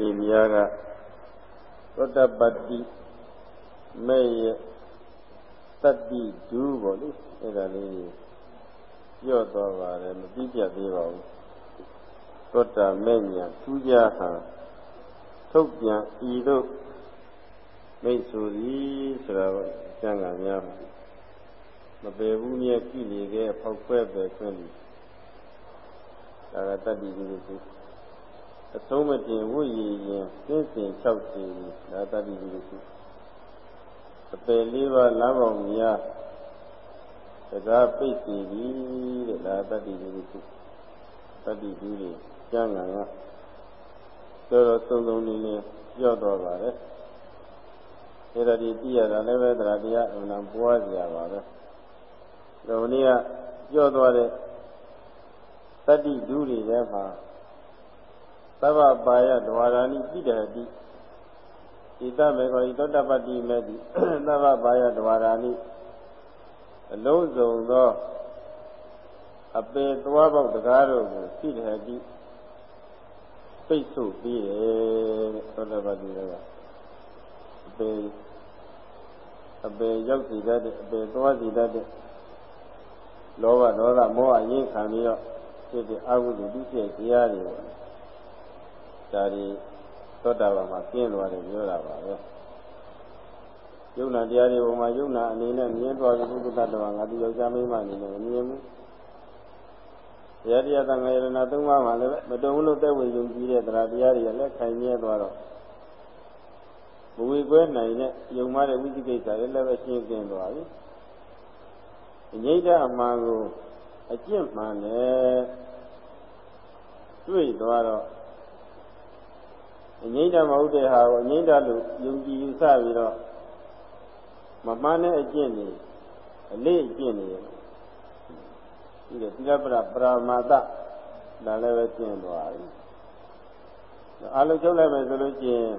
နေများကသောတပတ္တိမဲ့ရဲ့တတ္တိဒူးပေါ့လေအဲ့ဒါလေးပြော့သွားပါတယ်မပြီးပြတ်သေးပါဘူးသောတာမဲ့ညာထူးခြားဟံထုတ်ပြန်ဤသို့မိတ်ဆိုသည်ဆိုတာကကျမ်းဂန်များမပေဘူးမြဲကြည့်နေခဲ့ဖောက်ခွဲပဲခွင့်သည်ဒါကတတ္တိဒူးလို့ အဆုံးမတင်ဝိရည်ရင်သင်္စင်၆စီဒါတတ္တိဒူးလို့အပယ်လေးပါးလမ်းပေါင်းများတရားပိတ်စီပြီတဲ့ဒါတတ္တိဒီကုတတ္တိဒီတွေကျမ်းဂန်ကတော်တော်စုံစုံနေနေပြော့တော့ပါတယ်အဲ့ဒါဒီသိရတာလည်းပဲတရားတရားအမှန်ပွားကြရပါပဲဒီနေ့ကပြော့သွားတဲ့တတ္တိဒုတွေထဲမှာ သဗ္ဗပါယဒဝါရဏိပိတတိဣတမေကောဤသောတပတ္တိမေတိသဗ္ဗပါယဒဝါရဏိအလုံးစုံသောအပေသွားပေါက်တကားတို့ကိုသိတယ်တိပိတ်ဆို့ပြီးတယ်သောတပတ္တိကအပေအပေရောက်စီတတ်တဲ့အပေသွားစီတတ်တဲ့လောဘဒေါသမောဟအရင်ခံပြီးတော့ဖြစ်တဲ့အကုသိုလ်ဒုစရိုက်တရားတွေပေါ့ ဒါတွေသောတာပန်မှာပြင်းသွားတယ်ပြောတာပါပဲယုံနာတရားတွေပေါ်မှာယုံနာအနေနဲ့မြင်သွားပြီးပုဂ္ဂတတဝါငါဒီယောက်ျားမိန်းမအနေနဲ့မမြင်ဘူးတရားတရားသံဃာယရဏသုံးပါးမှာလည်းမတုံလို့သက်ဝင်ယုံကြည်တဲ့တရားတရားတွေကလည်းခိုင်မြဲသွားတော့ဘဝေကွဲနိုင်တဲ့ယုံမတဲ့ဝိသိကိစ္စလည်းလည်းပဲရှင်းကျင်းသွားပြီအငိမ့်တဲ့အမှန်ကိုအကျင့်မှန်နဲ့တွေ့သွားတော့ အငိမ့်တမဟုတ်တဲ့ဟာကိုအငိမ့်တလို့ယုံကြည်ယူဆပြီးတော့မမှန်တဲ့အကျင့်တွေအလေးအကျင့်တွေဒီလိုသီလပရပရမာတဒါလည်းပဲကျင့်သွားပြီအလုံးချုပ်လိုက်မယ်ဆိုလို့ရှိရင်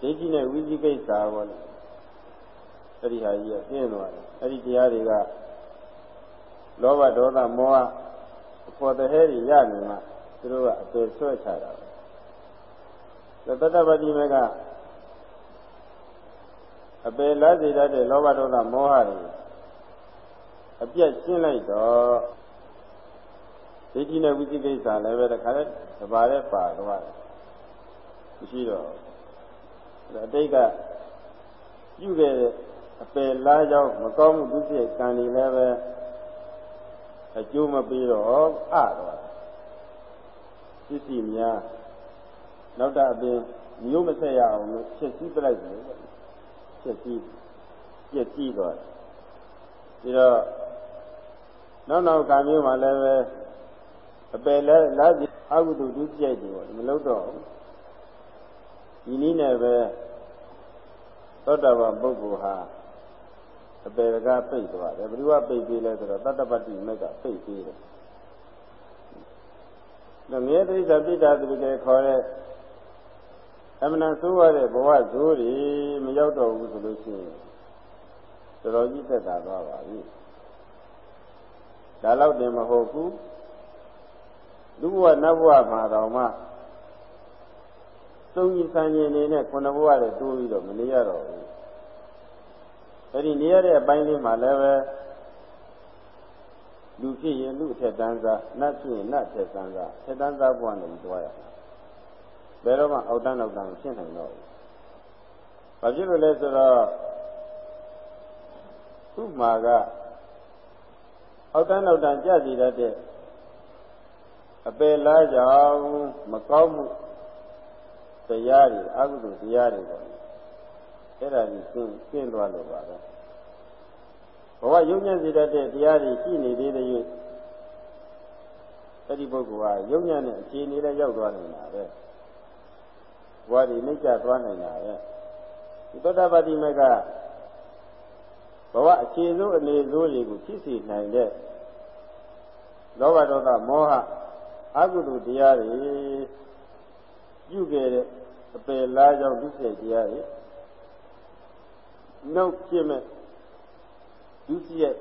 ဒိဋ္ဌိနဲ့ဝိသိကိစ္စပေါ့လေအဲ့ဒီဟာကြီးကကျင့်သွားတယ်အဲ့ဒီတရားတွေကလောဘဒေါသမောဟအပေါ်တဟဲတွေရနေမှသူတို့ကအပေဆွဲချတာပဲ သတ္တပတိမေကအပေလားစေတတ်တဲ့လောဘဒေါသမောဟတွေအပြတ်ရှင်းလိုက်တော့ဒိဋ္ဌိနဲ့ဝိသိကိစ္စလည်းပဲတခါတည်းသဘာနဲ့ပါသွားတယ်မရှိတော့အတိတ်ကပြုခဲ့တဲ့အပယ်လားကြောင့်မကောင်းမှုဒုစရိုက်ကံတွေလည်းပဲအကျိုးမပေးတော့အတော့ပစ္စည်းများ နောက်တာအပြင်မျိုးမဆက်ရအောင်လို့ဖြစ်စည်းပလိုက်တယ်ဖြစ်စည်းပြည့်စည်သွားတယ်ပြီးတော့နောက်နောက်ကံမျိုးမှလည်းပဲအပယ်လဲလားစီအကုသိုလ်ဒုစရိုက်တွေပေါ့မလုပ်တော့ဒီနည်းနဲ့ပဲသောတာပန်ပုဂ္ဂိုလ်ဟာအပေကပိတ်သွားတယ်ဘယ်သူကပိတ်ပြီးလဲဆိုတော့တတ္တပတ္တိမက်ကပိတ်ပြီးတယ်။ဒါမြေတိစ္ဆာပိဋ္ဌာသူတွေခေါ်တဲ့ အမှန်ဆိုးရတဲ့ဘဝဇိုးတွေမရောက်တော့ဘူးဆိုလို့ရှိရင်တော်တော်ကြီးသက်သာသွားပါပြီ။ဒါတော့တင်မဟုတ်ဘူး။လူဘဝနတ်ဘဝမှာတော့မှသုံးကြီးဆန်းကြီးနေနဲ့ခုနဘဝတွေတိုးပြီးတော့မနေရတော့ဘူးအဲ့ဒီနေရတဲ့အပိုင်းလေးမှာလည်းပဲလူဖြစ်ရင်လူအထက်တန်းစားနတ်ဖြစ်ရင်နတ်အထက်တန်းစားထက်တန်းစားဘဝနဲ့တွားရတာ ဘယ်တော့မှအောက်တန်းအောက်တန်းဖြစ်နိုင်တော့ဘူးဘာဖြစ်လို့လဲဆိုတော့သူ့မှာကအောက်တန်းအောက်တန်းကြစီတတ်တဲ့အပယ်လားကြောင့်မကောင်းမှုတရားတွေအကုသိုလ်တရားတွေပေါ့အဲ့ဒါကြီးရှင်းရှင်းသွားလို့ပါပဲဘဝယုံညံ့စေတတ်တဲ့တရားတွေရှိနေသေးတဲ့၍အဲ့ဒီပုဂ္ဂိုလ်ဟာယုံညံ့တဲ့အခြေအနေနဲ့ရောက်သွားနေတာပဲ ဘဝဒီနှိမ့်ချသွားနေတာပဲဒီသောတာပတိမေကဘဝအခြေစိုးအနေစိုးတွေကိုဖြစ်စေနိုင်တဲ့လောဘဒေါသမောဟအကုသိုလ်တရားတွေပြုခဲ့တဲ့အပယ်လားကြောင့်ဒုစရိုက်တရားတွေနောက်ဖြစ်မဲ့ဒုစရိုက်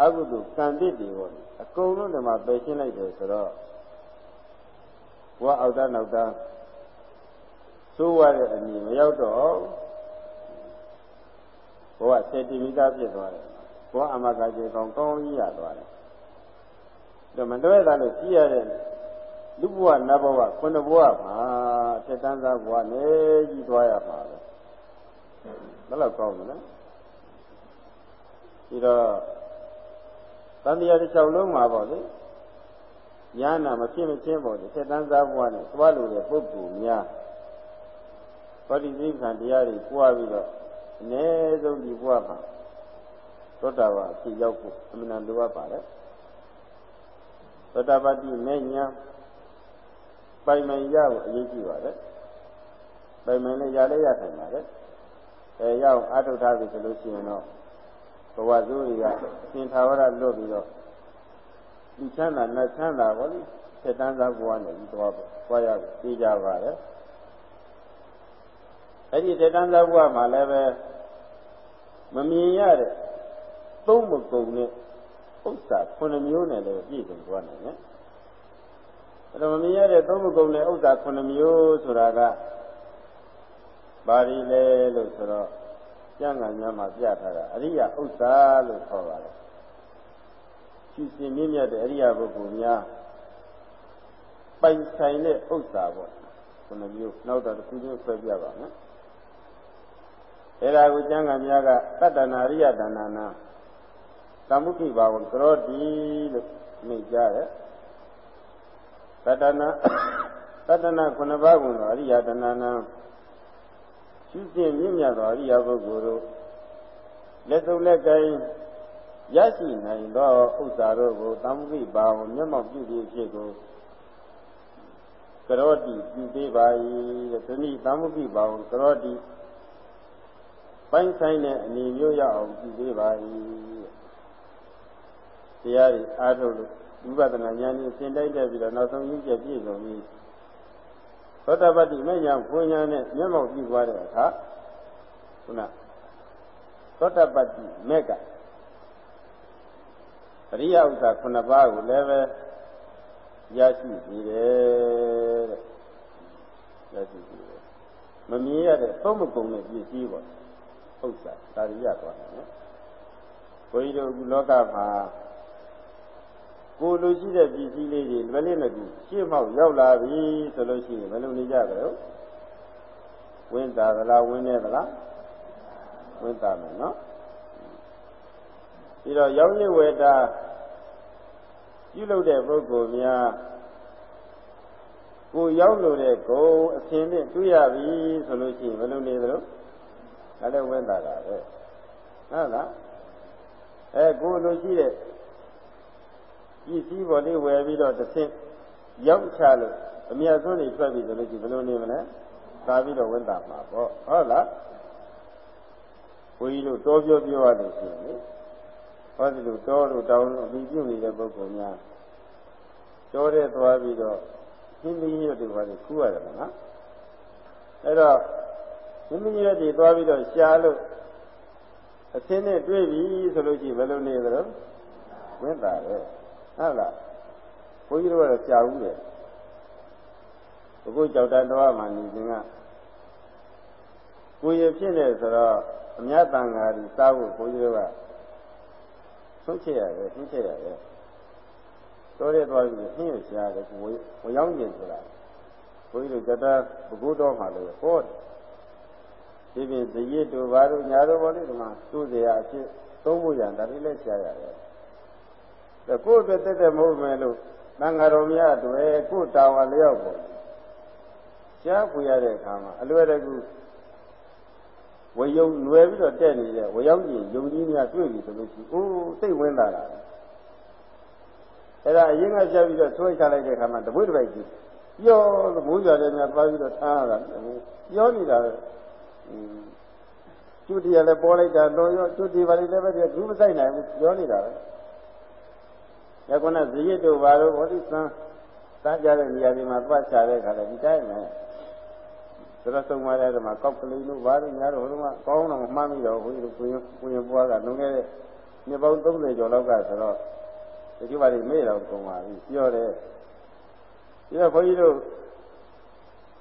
အကုသိုလ်ကံတစ်တွေပေါ့အကုန်လုံးဒီမှာပယ်ရှင်းလိုက်တယ်ဆိုတော့ဘဝအောက်တန်းနောက်တန်း ဆိုးရတဲ့အမြင်မရောက်တော့ဘဝစေတီမိသားဖြစ်သွားတယ်ဘဝအမကကျေကောင်းကောင်းကြီးရသွားတယ်ဒါမတွဲတာလို့ကြည့်ရတဲ့လူဘဝနတ်ဘဝခုနှစ်ဘဝမှာအထက်တန်းသားဘဝနဲ့ကြီးသွားရမှာပဲဘယ်လောက်ကောင်းမလဲဒီတော့တန်တရားတစ်ချောင်းလုံးမှာပေါ့လေညာနာမဖြစ်မချင်းပေါ့လေဆက်တန်းစားဘဝနဲ့သွားလို့တဲ့ပုဂ္ဂိုလ်များ ဘောဓိသိက္ခာတရားတွေပွားပြီးတော့အ ਨੇ ဆုံးဒီဘဝမှာသောတာပန်အဖြစ်ရောက်ဖို့အမှန်တန်လိုအပ်ပါတယ်သောတာပတိမဲ့ညာပိုင်ပိုင်ရဖို့အရေးကြီးပါတယ်ပိုင်ပိုင်လည်းရလည်းရနိုင်ပါတယ်အဲရအောင်အာထုတ်ထားပြီဆိုလို့ရှိရင်တော့ဘဝဇိုးတွေကသင်္ထာဝရလွတ်ပြီးတော့ဒီချမ်းသာနတ်ချမ်းသာပေါ့လေဆက်တန်းသားဘဝနဲ့ဒီသွားသွားရပြီးကြပါတယ် အဲ့ဒီဆက်တန်းသားဘဝမှာလည်းပဲမမြင်ရတဲ့သုံးမကုန်တဲ့ဥစ္စာခုနှစ်မျိုးနဲ့လည်းပြည့်စုံသွားနိုင်တယ်အဲ့တော့မမြင်ရတဲ့သုံးမကုန်တဲ့ဥစ္စာခုနှစ်မျိုးဆိုတာကဘာတွေလဲလို့ဆိုတော့ကျမ်းဂန်များမှာပြထားတာအရိယဥစ္စာလို့ခေါ်ပါတယ်ရှိရှင်မြင့်မြတ်တဲ့အရိယပုဂ္ဂိုလ်များပိုင်ဆိုင်တဲ့ဥစ္စာပေါ့ခုနှစ်မျိုးနောက်တော့တစ်ခုချင်းဆွဲပြပါမယ် အဲ့ဒါကိုကျမ်းဂန်များကတတ္တနာရိယတဏ္ဍနာသမုခိဘာဝံကရောတိလို့မိတ်ကြတယ်တတ္တနာတတ္တနာခုနှစ်ပါးကုန်သောအရိယတဏ္ဍနာရှုခြင်းမြင့်မြတ်သောအရိယပုဂ္ဂိုလ်တို့လက်စုပ်လက်ကိုင်းရရှိနိုင်သောဥစ္စာတို့ကိုသမုခိဘာဝမျက်မှောက်ပြုပြီးဖြစ်ကိုကရောတိပြုသေးပါ၏တဲ့ဒီနည်းသမုခိဘာဝကရောတိ ပိုင်းဆိုင်တဲ့အနေမျိုးရအောင်ပြုသေးပါ၏တရားတွေအားထုတ်လို့ဝိပဿနာဉာဏ်ကြီးသင်တိုက်တဲ့ပြီးတော့နောက်ဆုံးရင်းချက်ပြည့်စုံပြီးသောတပတ္တိမဉ္ဇဉ်ဘုံညာနဲ့မျက်မှောက်ပြုသွားတဲ့အခါခုနသောတပတ္တိမေကအရိယဥစ္စာ9ပါးကိုလည်းပဲရရှိပြီတယ်တဲ့ရရှိပြီတယ်မမြင်ရတဲ့သုံးမကုန်တဲ့ပစ္စည်းပေါ့ ဥစ္စာဒါရိယသွားတယ်နော်ဘုန်းကြီးတို့အခုလောကမှာကိုလိုရှိတဲ့ပစ္စည်းလေးတွေလွယ်လေးမကူရှေ့မောက်ရောက်လာပြီဆိုလို့ရှိရင်ဘယ်လိုနေကြကြလဲဝင်းတာသလားဝင်းနေသလားဝင်းတာမယ်နော်ပြီးတော့ရောင်းရည်ဝေတာပြုလုပ်တဲ့ပုဂ္ဂိုလ်များကိုရောက်လို့တဲ့ဂုံအသင်နဲ့တွေ့ရပြီဆိုလို့ရှိရင်ဘယ်လိုနေသလဲ ဒါလည်းဝင်းတာတာပဲဟုတ်လားအဲကိုလိုရှိတဲ့ပစ္စည်းပေါ်လေးဝယ်ပြီးတော့တစ်ဆင့်ရောက်ချလို့အမြတ်ဆုံးတွေထွက်ပြီဆိုလို့ရှိရင်ဘယ်လိုနေမလဲသာပြီးတော့ဝန်တာမှာပေါ့ဟုတ်လားဘုန်းကြီးတို့တောပြောပြောရလို့ရှိရင်လေဟောဒီလိုတောတို့တောင်းလို့အပြီးပြုနေတဲ့ပုဂ္ဂိုလ်များတောတဲ့သွားပြီးတော့ဟင်းမင်းရွတ်တွေပါလေခူးရတယ်မလားအဲ့တော့ ဟင်းမင်းရွတ်တွေသွားပြီးတော့ရှားလို့အသင်းနဲ့တွေ့ပြီဆိုလို့ရှိရင်ဘယ်လိုနေသလဲဝင်တာပဲဟုတ်လားဘုန်းကြီးတို့ကတော့ကြာဘူးလေဘုကိုကြောက်တန်တော်မှာနေခြင်းကကိုရဖြစ်နေဆိုတော့အများတန်ဃာကြီးစားဖို့ဘုန်းကြီးတို့ကဆုံးချက်ရတယ်ဆုံးချက်ရတယ်တော်ရဲသွားပြီးနှင်းရရှာတယ်ဝဝရောက်ကျင်ဆိုတာဘုန်းကြီးတို့ကတည်းကဘုကိုတော်မှာလည်းဟောတယ် ဒီပြင်ဇရစ်တို့ဘာတို့ညာတို့ဘောလေးဒီမှာသူ့เสียအဖြစ်သုံးဖို့ရံဒါတွေလည်းရှားရတယ်ဒါကိုယ့်အတွက်တက်တက်မဟုတ်မယ်လို့သံဃာတော်များတွေကိုယ်တာဝန်လျောက်ပေါ့ရှားဖွေရတဲ့အခါမှာအလွယ်တကူဝယုံလွယ်ပြီးတော့တက်နေတဲ့ဝရောက်ကြီးယုံကြီးများတွေ့ပြီဆိုလို့ရှိရင်အိုးစိတ်ဝင်လာတာအဲ့ဒါအရင်ကပြပြီးတော့ဆွဲချလိုက်တဲ့အခါမှာတပွေးတစ်ပိုက်ကြီးပြောလို့မိုးကြတယ်များပါပြီးတော့ထားရတာပြောနေတာပဲ ကျွတ်တရားလည်းပေါ်လိုက်တာတော့ရောကျွတ်ဒီပါလိလည်းပဲသူမဆိုင်နိုင်ဘူးပြောနေတာပဲ။ဒါကနဇိယတို့ဘာလို့ဘောဓိသံတန်းကြတဲ့နေရာတွေမှာသွားချတဲ့ခါလဲဒီတိုင်းပဲ။ဒါတော့သုံးပါးတဲ့ကမှာကောက်ကလေးတို့ဘာလို့ညာတော့ဟိုကကောင်းတော့မှန်းပြီးတော့ဘုန်းကြီးတို့ကိုရင်ကိုရင်ဘွားကလုံခဲ့တဲ့နှစ်ပေါင်း30ကျော်လောက်ကဆိုတော့ဒီပါလိမေ့တော့ကုန်ပါပြီပြောတယ်။ဒီတော့ဘုန်းကြီးတို့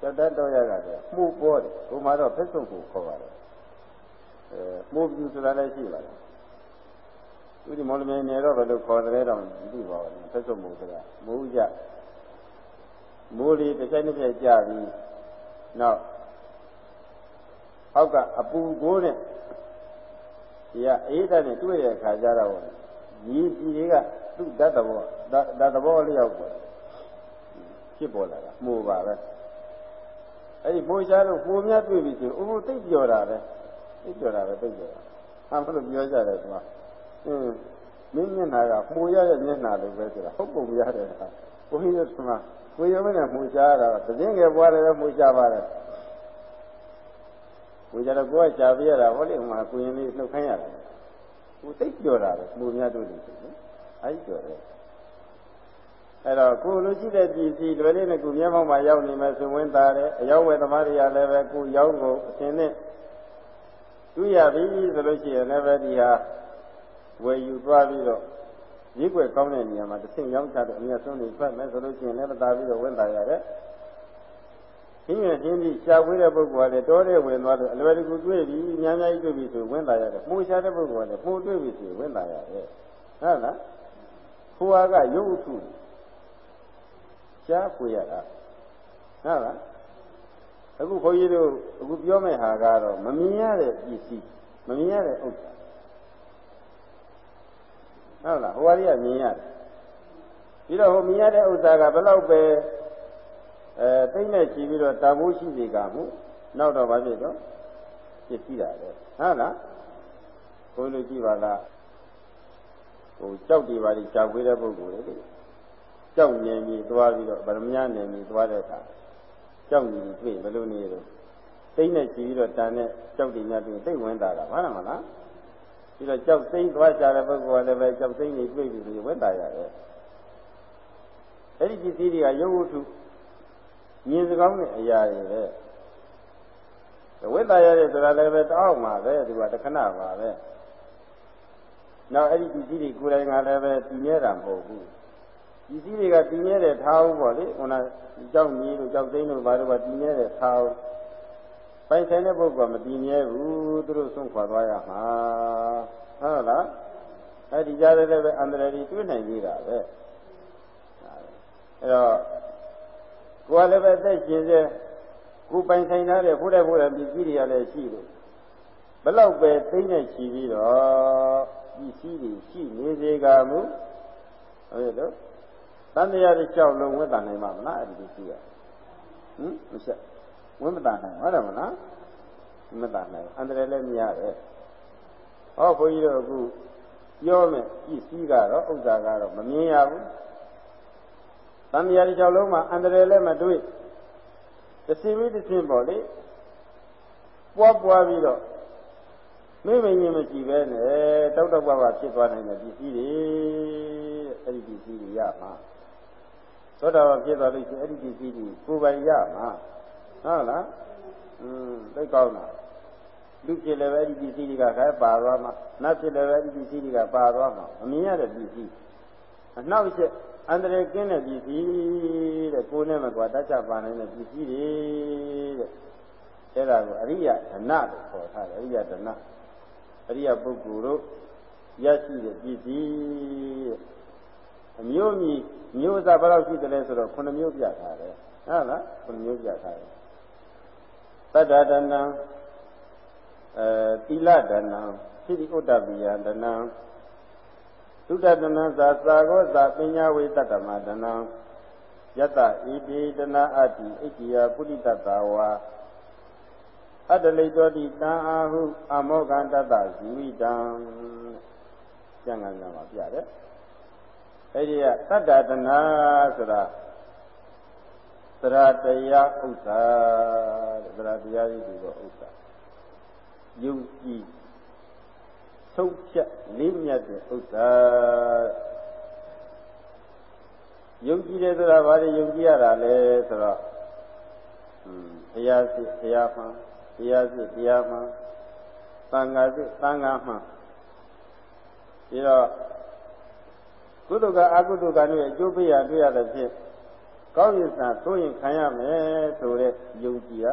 ကျောက်တတ်တော့ရကတည်းမှုပေါ်တယ်ဟိုမှာတော့ဖက်ဆုံးကိုခေါ်ပါတယ်အဲမှုပြူဆိုတာလည်းရှိပါတယ်ဥဒီမောလမေနေတော့ဘယ်လိုခေါ်တယ်တော့မသိပါဘူးဖက်ဆုံးမှုဆိုတာမိုးကြမိုးလေးတစ်ချိန်တစ်ချိန်ကြာပြီးနောက်အောက်ကအပူကိုးနဲ့ဒီကအေးတဲ့နဲ့တွေ့တဲ့အခါကျတော့ညီပြည်တွေကသူ့ဓာတ်သဘောဓာတ်သဘောလျောက်ပေါ်ဖြစ်ပေါ်လာတာမှုပါပဲ အဲ့ဒီမိုးချလို့ပုံများတွေ့ပြီဆိုအိုးသိပ်ပြောတာပဲသိပ်ပြောတာပဲသိပ်ပြောတာဟာမလို့ပြောကြတယ်ကွာအင်းမင်းမျက်နှာကမှုရရဲ့မျက်နှာလိုပဲဆိုတာဟုတ်ပုံရတယ်ကွာဘုန်းကြီးတို့ကကိုရုံးနဲ့မှုချတာသတင်းငယ်ပွားတယ်မှုချပါတယ်ကိုကြတော့ကိုကရှားပြရတာဟောလေဟိုမှာကိုရင်လေးနှုတ်ခိုင်းရတယ်ကိုသိပ်ပြောတာပဲမှုများတို့လို့ဆိုနော်အဲ့ဒီပြောတယ် အဲ့တော့ကိုလူရှိတဲ့ပြည်စီတွေလေးနဲ့ကိုမျက်မှောက်မှာရောက်နေမယ်ဆိုဝင်တာတယ်အရောက်ဝယ်သမားတွေကလည်းပဲကိုရောက်ကိုအရှင်နဲ့တွေ့ရပြီဆိုလို့ရှိရင်လည်းပဲဒီဟာဝယ်ယူသွားပြီးတော့ရည်ွယ်ကောင်းတဲ့နေရာမှာတစ်ဆင့်ရောက်ချတဲ့အမြတ်ဆုံးတွေထွက်မယ်ဆိုလို့ရှိရင်လည်းသာပြီးတော့ဝင်တာရတယ်။ရှင်းရရှင်းပြီးရှားဝေးတဲ့ပုဂ္ဂိုလ်ကလည်းတောတဲ့ဝင်သွားလို့အလွယ်တကူတွေ့ပြီးများများကြီးတွေ့ပြီးဆိုဝင်တာရတယ်။မှုရှားတဲ့ပုဂ္ဂိုလ်ကလည်းမှုတွေ့ပြီးဆိုဝင်တာရတယ်။ဟုတ်လား။ခိုးအားကရုပ်ထု ရှားပွေရတာဟုတ်လားအခုခွန်ကြီးတို့အခုပြောမယ့်ဟာကတော့မမြင်ရတဲ့ပစ္စည်းမမြင်ရတဲ့ဥစ္စာဟုတ်လားဟိုဟာကြီးကမြင်ရတယ်ပြီးတော့ဟိုမြင်ရတဲ့ဥစ္စာကဘယ်လောက်ပဲအဲသိမ့်နဲ့ချီပြီးတော့တန်ဖိုးရှိစေကမှုနောက်တော့ဘာဖြစ်တော့ပစ္စည်းတာလေဟုတ်လားဘုန်းကြီးကြည့်ပါလားဟိုကြောက်တွေပါလိကြောက်ခွေးတဲ့ပုဂ္ဂိုလ်လေ ကြောက်နေပြီသွားပြီးတော့ဗရမညာနေပြီသွားတဲ့အခါကြောက်နေပြီတွေ့ဘယ်လိုနေတော့သိမ့်နဲ့ချီပြီးတော့တန်တဲ့ကြောက်တွေများပြီးသိဝင်တာကဘာမှမလားပြီးတော့ကြောက်သိမ့်သွားကြတဲ့ပုဂ္ဂိုလ်ကလည်းပဲကြောက်သိမ့်နေတွေ့ပြီဆိုဝင်တာရတယ်အဲ့ဒီပစ္စည်းတွေကရုပ်ဝတ္ထုမြင်စကောင်းတဲ့အရာတွေပဲဝိတ္တရတဲ့ဆိုတာလည်းပဲတောက်မှာပဲဒီကတခဏပါပဲနောက်အဲ့ဒီပစ္စည်းတွေကိုယ်တိုင်ကလည်းပဲတည်မြဲတာမဟုတ်ဘူး ပစ္စည်းတွေကတည်မြဲတဲ့ထားဦးပေါ့လေဟိုနာကြောက်ကြီးတို့ကြောက်သိန်းတို့ဘာလို့ကတည်မြဲတဲ့ထားဦးပိုင်ဆိုင်တဲ့ပုဂ္ဂိုလ်မတည်မြဲဘူးသူတို့ဆုံးခွာသွားရမှာဟုတ်လားအဲ့ဒီကြားလည်းပဲအန္တရာယ်ကြီးတွေ့နိုင်သေးတာပဲအဲ့တော့ကိုယ်လည်းပဲသက်ရှင်စေကိုပိုင်ဆိုင်ထားတဲ့ဘုရားဘုရားပစ္စည်းတွေကလည်းရှိလို့ဘလောက်ပဲသိမ့်နဲ့ချီပြီးတော့ပစ္စည်းတွေရှိနေစေကမူဟုတ်ရဲ့တော့ တန်တရားတစ်လျှောက်လုံးဝတ်တာနိုင်မှာမလားအဲ့ဒီပစ္စည်းကဟမ်မဆက်ဝတ်မတာနိုင်ဟုတ်တယ်မလားမတာနိုင်အန္တရာယ်လည်းမရတယ်ဟောဘုန်းကြီးတို့အခုပြောမယ်ပစ္စည်းကတော့ဥစ္စာကတော့မမြင်ရဘူးတန်တရားတစ်လျှောက်လုံးမှာအန္တရာယ်လည်းမတွေ့တစ်စီပြီးတစ်စင်းပေါ့လေပွားပွားပြီးတော့မိမရင်မရှိပဲနဲ့တောက်တောက်ပါပါဖြစ်သွားနိုင်တဲ့ပစ္စည်းတွေအဲ့ဒီပစ္စည်းတွေရမှာ သောတာပန်ဖြစ်သွားလို့ရှိရင်အဲ့ဒီပစ္စည်းတွေကိုယ်ပိုင်ရမှာဟုတ်လားอืมသိကောင်းလားလူဖြစ်လည်းပဲအဲ့ဒီပစ္စည်းတွေကခဲပါသွားမှာနတ်ဖြစ်လည်းပဲအဲ့ဒီပစ္စည်းတွေကပါသွားမှာအမြင်ရတဲ့ပစ္စည်းအနောက်ချက်အန္တရာယ်ကင်းတဲ့ပစ္စည်းတဲ့ကိုယ်နဲ့မကွာတတ်ချပါနိုင်တဲ့ပစ္စည်းတွေတဲ့အဲ့ဒါကိုအရိယဓနလို့ခေါ်ထားတယ်အရိယဓနအရိယပုဂ္ဂိုလ်တို့ရရှိတဲ့ပစ္စည်း အမျိုးမြည်မျိုးစားဘယ်လောက်ရှိတယ်လဲဆိုတော့9မျိုးပြထားတယ်ဟုတ်လား9မျိုးပြထားတယ်တတ္တဒနံအဲသီလဒနံသိတိဥဒ္ဒပိယဒနံသုတတနံသာသာကောသာပညာဝေတတ္တမဒနံယတဣတိတနာအတ္တိဣတိယပုရိတတဝါအတ္တလိတောတိတံအာဟုအမောကံတတဇီဝိတံကျန်ကန်ကမှာပြတယ် အဲ့ဒီကတတ္တတနာဆိုတာသရတရားဥစ္စာသရတရားကြီးဒီတော့ဥစ္စာယုံကြည်ဆုံးဖြတ်လေးမြတ်တဲ့ဥစ္စာယုံကြည်တယ်ဆိုတာဘာလို့ယုံကြည်ရတာလဲဆိုတော့ဘုရားရှိဘုရားမှန်တရားရှိတရားမှန်သံဃာရှိသံဃာမှန်ပြီးတော့ ကုသကအကုသကတို့ရဲ့အကျိုးပေးရတွေ့ရတဲ့ဖြင့်ကောင်းရည်စံဆိုရင်ခံရမယ်ဆိုတဲ့ယုံကြည်ရ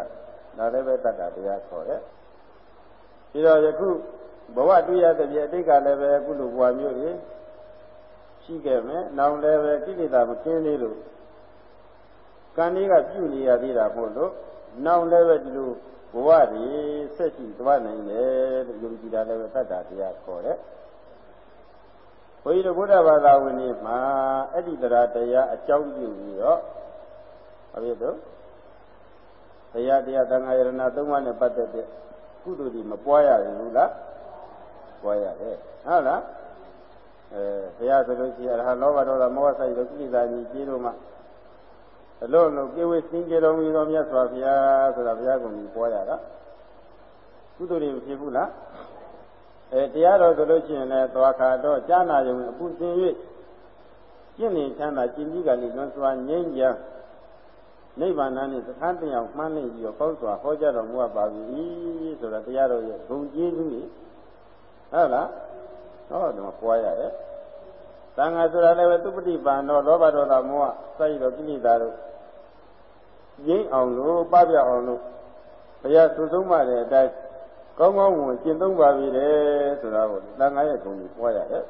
ဒါလည်းပဲတတ္တတရားခေါ်တယ်ပြီးတော့ယခုဘဝတွေ့ရတဲ့ပြအတိတ်ကလည်းပဲအခုလိုဘဝမျိုးတွေရှိခဲ့မယ်။နောင်လည်းပဲကိလေသာမကင်းသေးလို့ကံလေးကပြုနေရသေးတာမို့လို့နောင်လည်းပဲဒီလိုဘဝတွေဆက်ရှိသွားနိုင်တယ်လို့ယုံကြည်တာလည်းပဲတတ္တတရားခေါ်တယ်။ဘု န်းကြီးတို့ဘုရားဘာသာဝင်တွေမှာအဲ့ဒီတရားတရားအကြောင်းပြုပြီးတော့အဖြစ်တော့တရားတရားသံဃာယရဏသုံးပါးနဲ့ပတ်သက်တဲ့ကုသိုလ်တွေမပွားရဘူးလားပွားရတယ်ဟုတ်လားအဲဘုရားဆိုလို့ရှိရင်အရဟံလောဘဒေါသမောဟဆိုင်တို့ကိလေသာကြီးကြီးတို့မှအလုံးလုံးကိဝေစင်ကြတော်မူသောမြတ်စွာဘုရားဆိုတာဘုရားကုံကြီးပွားရတာကုသိုလ်တွေဖြစ်ဘူးလား အဲတရားတော်ဆိုလို့ရှိရင်လည်းသွားခါတော့ကြားနာယုံအပူစင်၍ကျင့်နေချမ်းသာကျင့်ကြီးကလေးလွန်စွာငြိမ်းချမ်းနိဗ္ဗာန်နဲ့သခန်းတရားမှန်းနေပြီးတော့ပေါ့စွာဟောကြားတော်မူပါပြီဆိုတာတရားတော်ရဲ့ဂုံကျေးဇူးကြီးဟုတ်လားဟောဒီမှာပွားရရဲ့သံဃာဆိုတာလည်းပဲသူပฏิပန်တော့လောဘဒေါသမောဟစိုက်တော့ကိလေသာတို့ငြိမ်းအောင်လို့ပပြအောင်လို့ဘုရားသုဆုံးမတဲ့အတိုင်း ကောင်းကောင်းဝင်ကျင့်သုံးပါပြီတဲ့ဆိုတာကိုသံဃာရဲ့ဂုဏ်ကြီးပွားရရဲ့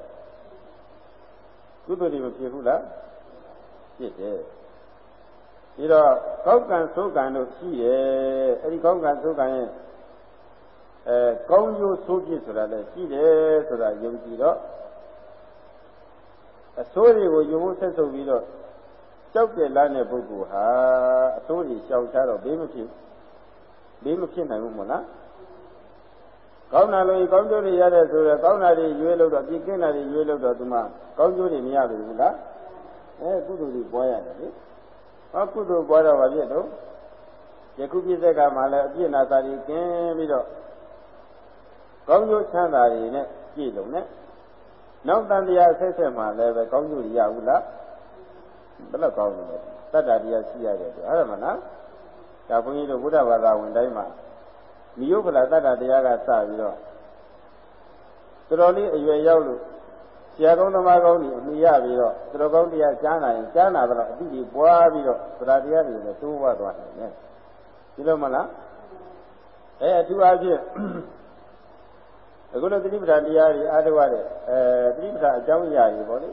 ကုသိုလ်တွေမဖြစ်ဘူးလားဖြစ်တယ်ပြီးတော့ကောက်ကံသုကံတို့ရှိရဲ့အဲဒီကောက်ကံသုကံရဲ့အဲကောင်းကျိုးဆိုးပြစ်ဆိုတာလည်းရှိတယ်ဆိုတာယုံကြည်တော့အဆိုးတွေကိုယုံဖို့ဆက်ဆုပ်ပြီးတော့ကြောက်တဲ့လားတဲ့ပုဂ္ဂိုလ်ဟာအဆိုးတွေရှောင်ချတော့ဘေးမဖြစ်ဘေးမဖြစ်နိုင်ဘူးမို့လား ကောင်းတာလို့ကောင်းကျိုးတွေရတဲ့ဆိုတော့ကောင်းတာတွေရွေးလို့တော့ပြည့်ကင်းတာတွေရွေးလို့တော့ဒီမှာကောင်းကျိုးတွေမရဘူးလားအဲကုသိုလ်တွေပွားရတယ်လေဟောကုသိုလ်ပွားတော့ဗာပြည့်တော့ယခုပြည့်စက်ကမှလည်းအပြည့်နာစာတွေကင်းပြီးတော့ကောင်းကျိုးချမ်းသာတွေနဲ့ပြည့်စုံနဲ့နောက်တန်တရားဆက်ဆက်မှလည်းပဲကောင်းကျိုးရဘူးလားဘယ်တော့ကောင်းလဲတတ္တတရားရှိရတယ်ဆိုအဲ့ဒါမလားဒါဘုန်းကြီးတို့ဘုရားဘာသာဝင်တိုင်းမှာ မိယုပ္ပလာတတ္တတရားကစပြီးတော့တော်တော်လေးအရွယ်ရောက်လို့ဆရာကောင်းသမားကောင်းတွေအမိရပြီးတော့တော်ကောင်းတရားကြားနာရင်ကြားနာတော့အတိကြီးပွားပြီးတော့သရတရားတွေလည်းတိုးဝသွားတယ်ဒီလိုမလားအဲအထူးအားဖြင့်အခုလိုသတိပဋ္ဌာန်တရားတွေအားထုတ်ရတဲ့အဲသတိပဋ္ဌာန်အကြောင်းအရာတွေပေါ့လေ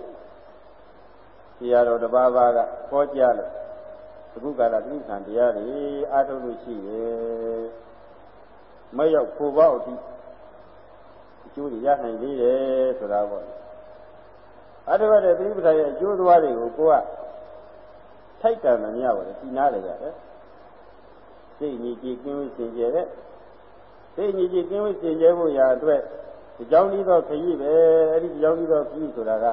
ဆရာတော်တပါးပါးကဟောကြားလို့အခုကလာသတိပဋ္ဌာန်တရားတွေအားထုတ်လို့ရှိရဲ့ မရောက်ဖို့ပေါ့အထိအကျိုးတွေရနိုင်သေးတယ်ဆိုတာပေါ့အားထုတ်ရတဲ့သတိပဋ္ဌာန်ရဲ့အကျိုးသွားတွေကိုကိုကထိုက်တန်မမြပါဘူးဒီနားလေရတယ်စိတ်ကြီးကြီးကင်းဝေးစင်ကြယ်တဲ့သိညီကြီးကင်းဝေးစင်ကြဲဖို့ရာအတွက်ဒီကြောင်းလေးတော့ခရီးပဲအဲ့ဒီကြောင်းလေးတော့ခရီးဆိုတာက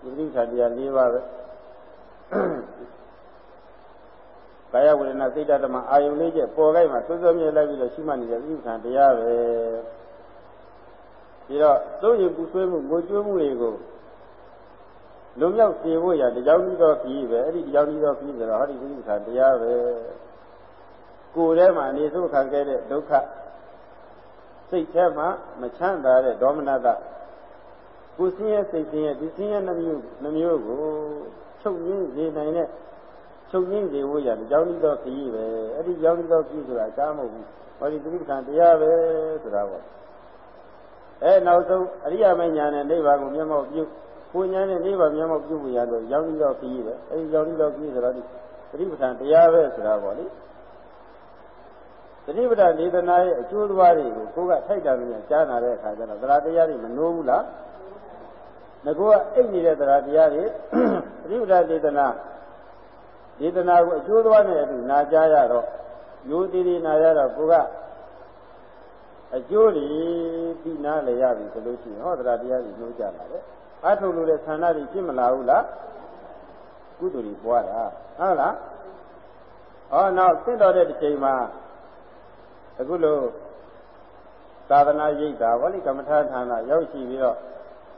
ဒီပရိသတ်တရား၄ပါးပဲ ကာယဝေဒနာစိတ်ဓာတ်မှာအာယုန်လေးချက်ပေါ်လိုက်မှစိုးစိုးမြဲလိုက်ပြီးတော့ရှိမှနေတဲ့ပရိသတ်တရားပဲပြီးတော့သုံးရင်ပူဆွေးမှုငိုကြွေးမှုတွေကိုလုံမြောက်စေဖို့ရာဒီကြောင်းလေးတော့ခရီးပဲအဲ့ဒီဒီကြောင်းလေးတော့ခရီးဆိုတော့ဟောဒီပရိသတ်တရားပဲကိုယ်ထဲမှာအနေဆုံးခံခဲ့တဲ့ဒုက္ခစိတ်ထဲမှာမချမ်းသာတဲ့ဒေါမနတကိုယ်စင်းရဲ့စိတ်စင်းရဲ့ဒီစင်းရဲ့နှမျိုးနှမျိုးကိုချုပ်ငင်းစေနိုင်တဲ့ ချုပ်ငင်းစေဖို့ရတယ်ကြောင်းဤသောခရီးပဲအဲ့ဒီကြောင်းဤသောခရီးဆိုတာအကားမဟုတ်ဘူးဟောဒီသတိပဋ္ဌာန်တရားပဲဆိုတာပေါ့အဲနောက်ဆုံးအရိယာမညာနဲ့နိဗ္ဗာန်ကိုမျက်မှောက်ပြုကိုညာနဲ့နိဗ္ဗာန်မျက်မှောက်ပြုဖို့ရတော့ကြောင်းဤသောခရီးပဲအဲ့ဒီကြောင်းဤသောခရီးဆိုတော့ဒီသတိပဋ္ဌာန်တရားပဲဆိုတာပေါ့လေသတိပဋ္ဌာန်ဒေသနာရဲ့အကျိုးသွားတွေကိုကိုယ်ကထိုက်တာမျိုးကြားနာတဲ့အခါကျတော့သရတရားတွေမနိုးဘူးလားငကောကအိတ်နေတဲ့သရတရားတွေသတိပဋ္ဌာန်ဒေသနာ ဒေသနာကိုအကျိုးသွားနဲ့အတူနာကြားရတော့ရိုးသေးသေးနာရတော့ကိုကအကျိုးတွေပြီးနာလေရပြီဆိုလို့ရှိရင်ဟောသရတရားတွေနှိုးကြလာတယ်အထုလို့တဲ့ဌာနတွေဖြစ်မလာဘူးလားကုသိုလ်တွေပွားတာဟုတ်လားဟောနောက်သင့်တော်တဲ့တစ်ချိန်မှာအခုလိုသာသနာရိပ်တာဗောလေကမ္မထာဌာနရောက်ရှိပြီးတော့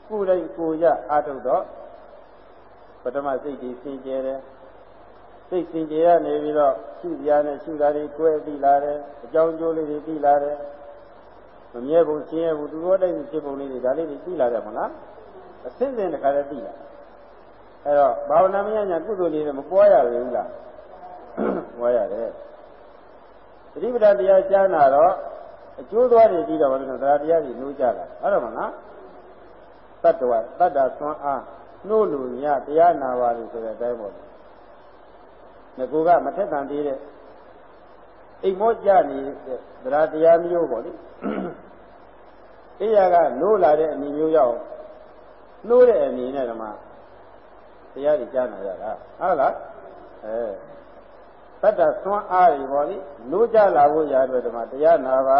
ကိုယ်တိုင်ကိုယ်ရအာထုတ်တော့ပထမစိတ်ကြီးစင်ကြယ်တယ် စိတ်စင်ကြယ်ရနေပြီးတော့ရှုပြားနဲ့ရှုတာတွေကိုယ်သိလာတယ်အကြောင်းကျိုးလေးတွေသိလာတယ်မမြဲဘူးရှင်းရဘူးသူတို့တိုင်းဖြစ်ပုံလေးတွေဒါလေးတွေသိလာတယ်မဟုတ်လားအစင်းစင်တခါတည်းသိလာအဲ့တော့ဘာဝနာမရညာကုသိုလ်လေးတွေမပွားရဘူးလားပွားရတယ်သတိပဋ္ဌာန်တရားကြားနာတော့အကျိုးသွားတွေပြီးတော့ဘာလို့လဲတရားတရားတွေနှိုးကြတာဟုတ်တယ်မလားတတ္တဝတတ္တသွမ်းအားနှိုးလို့ညတရားနာပါလို့ဆိုတဲ့အတိုင်းပေါ့ ငကူကမထက်တန်သေးတဲ့အိမ်မောကြနေတဲ့တရားတရားမျိုးပေါ့လေအိယာကနိုးလာတဲ့အနေမျိုးရောက်နှိုးတဲ့အနေနဲ့ဓမ္မတရားတွေကြားနာရတာဟုတ်လားအဲတတ္တသွမ်းအားတွေပေါ့လေနိုးကြလာဖို့ရတဲ့ဓမ္မတရားနာပါ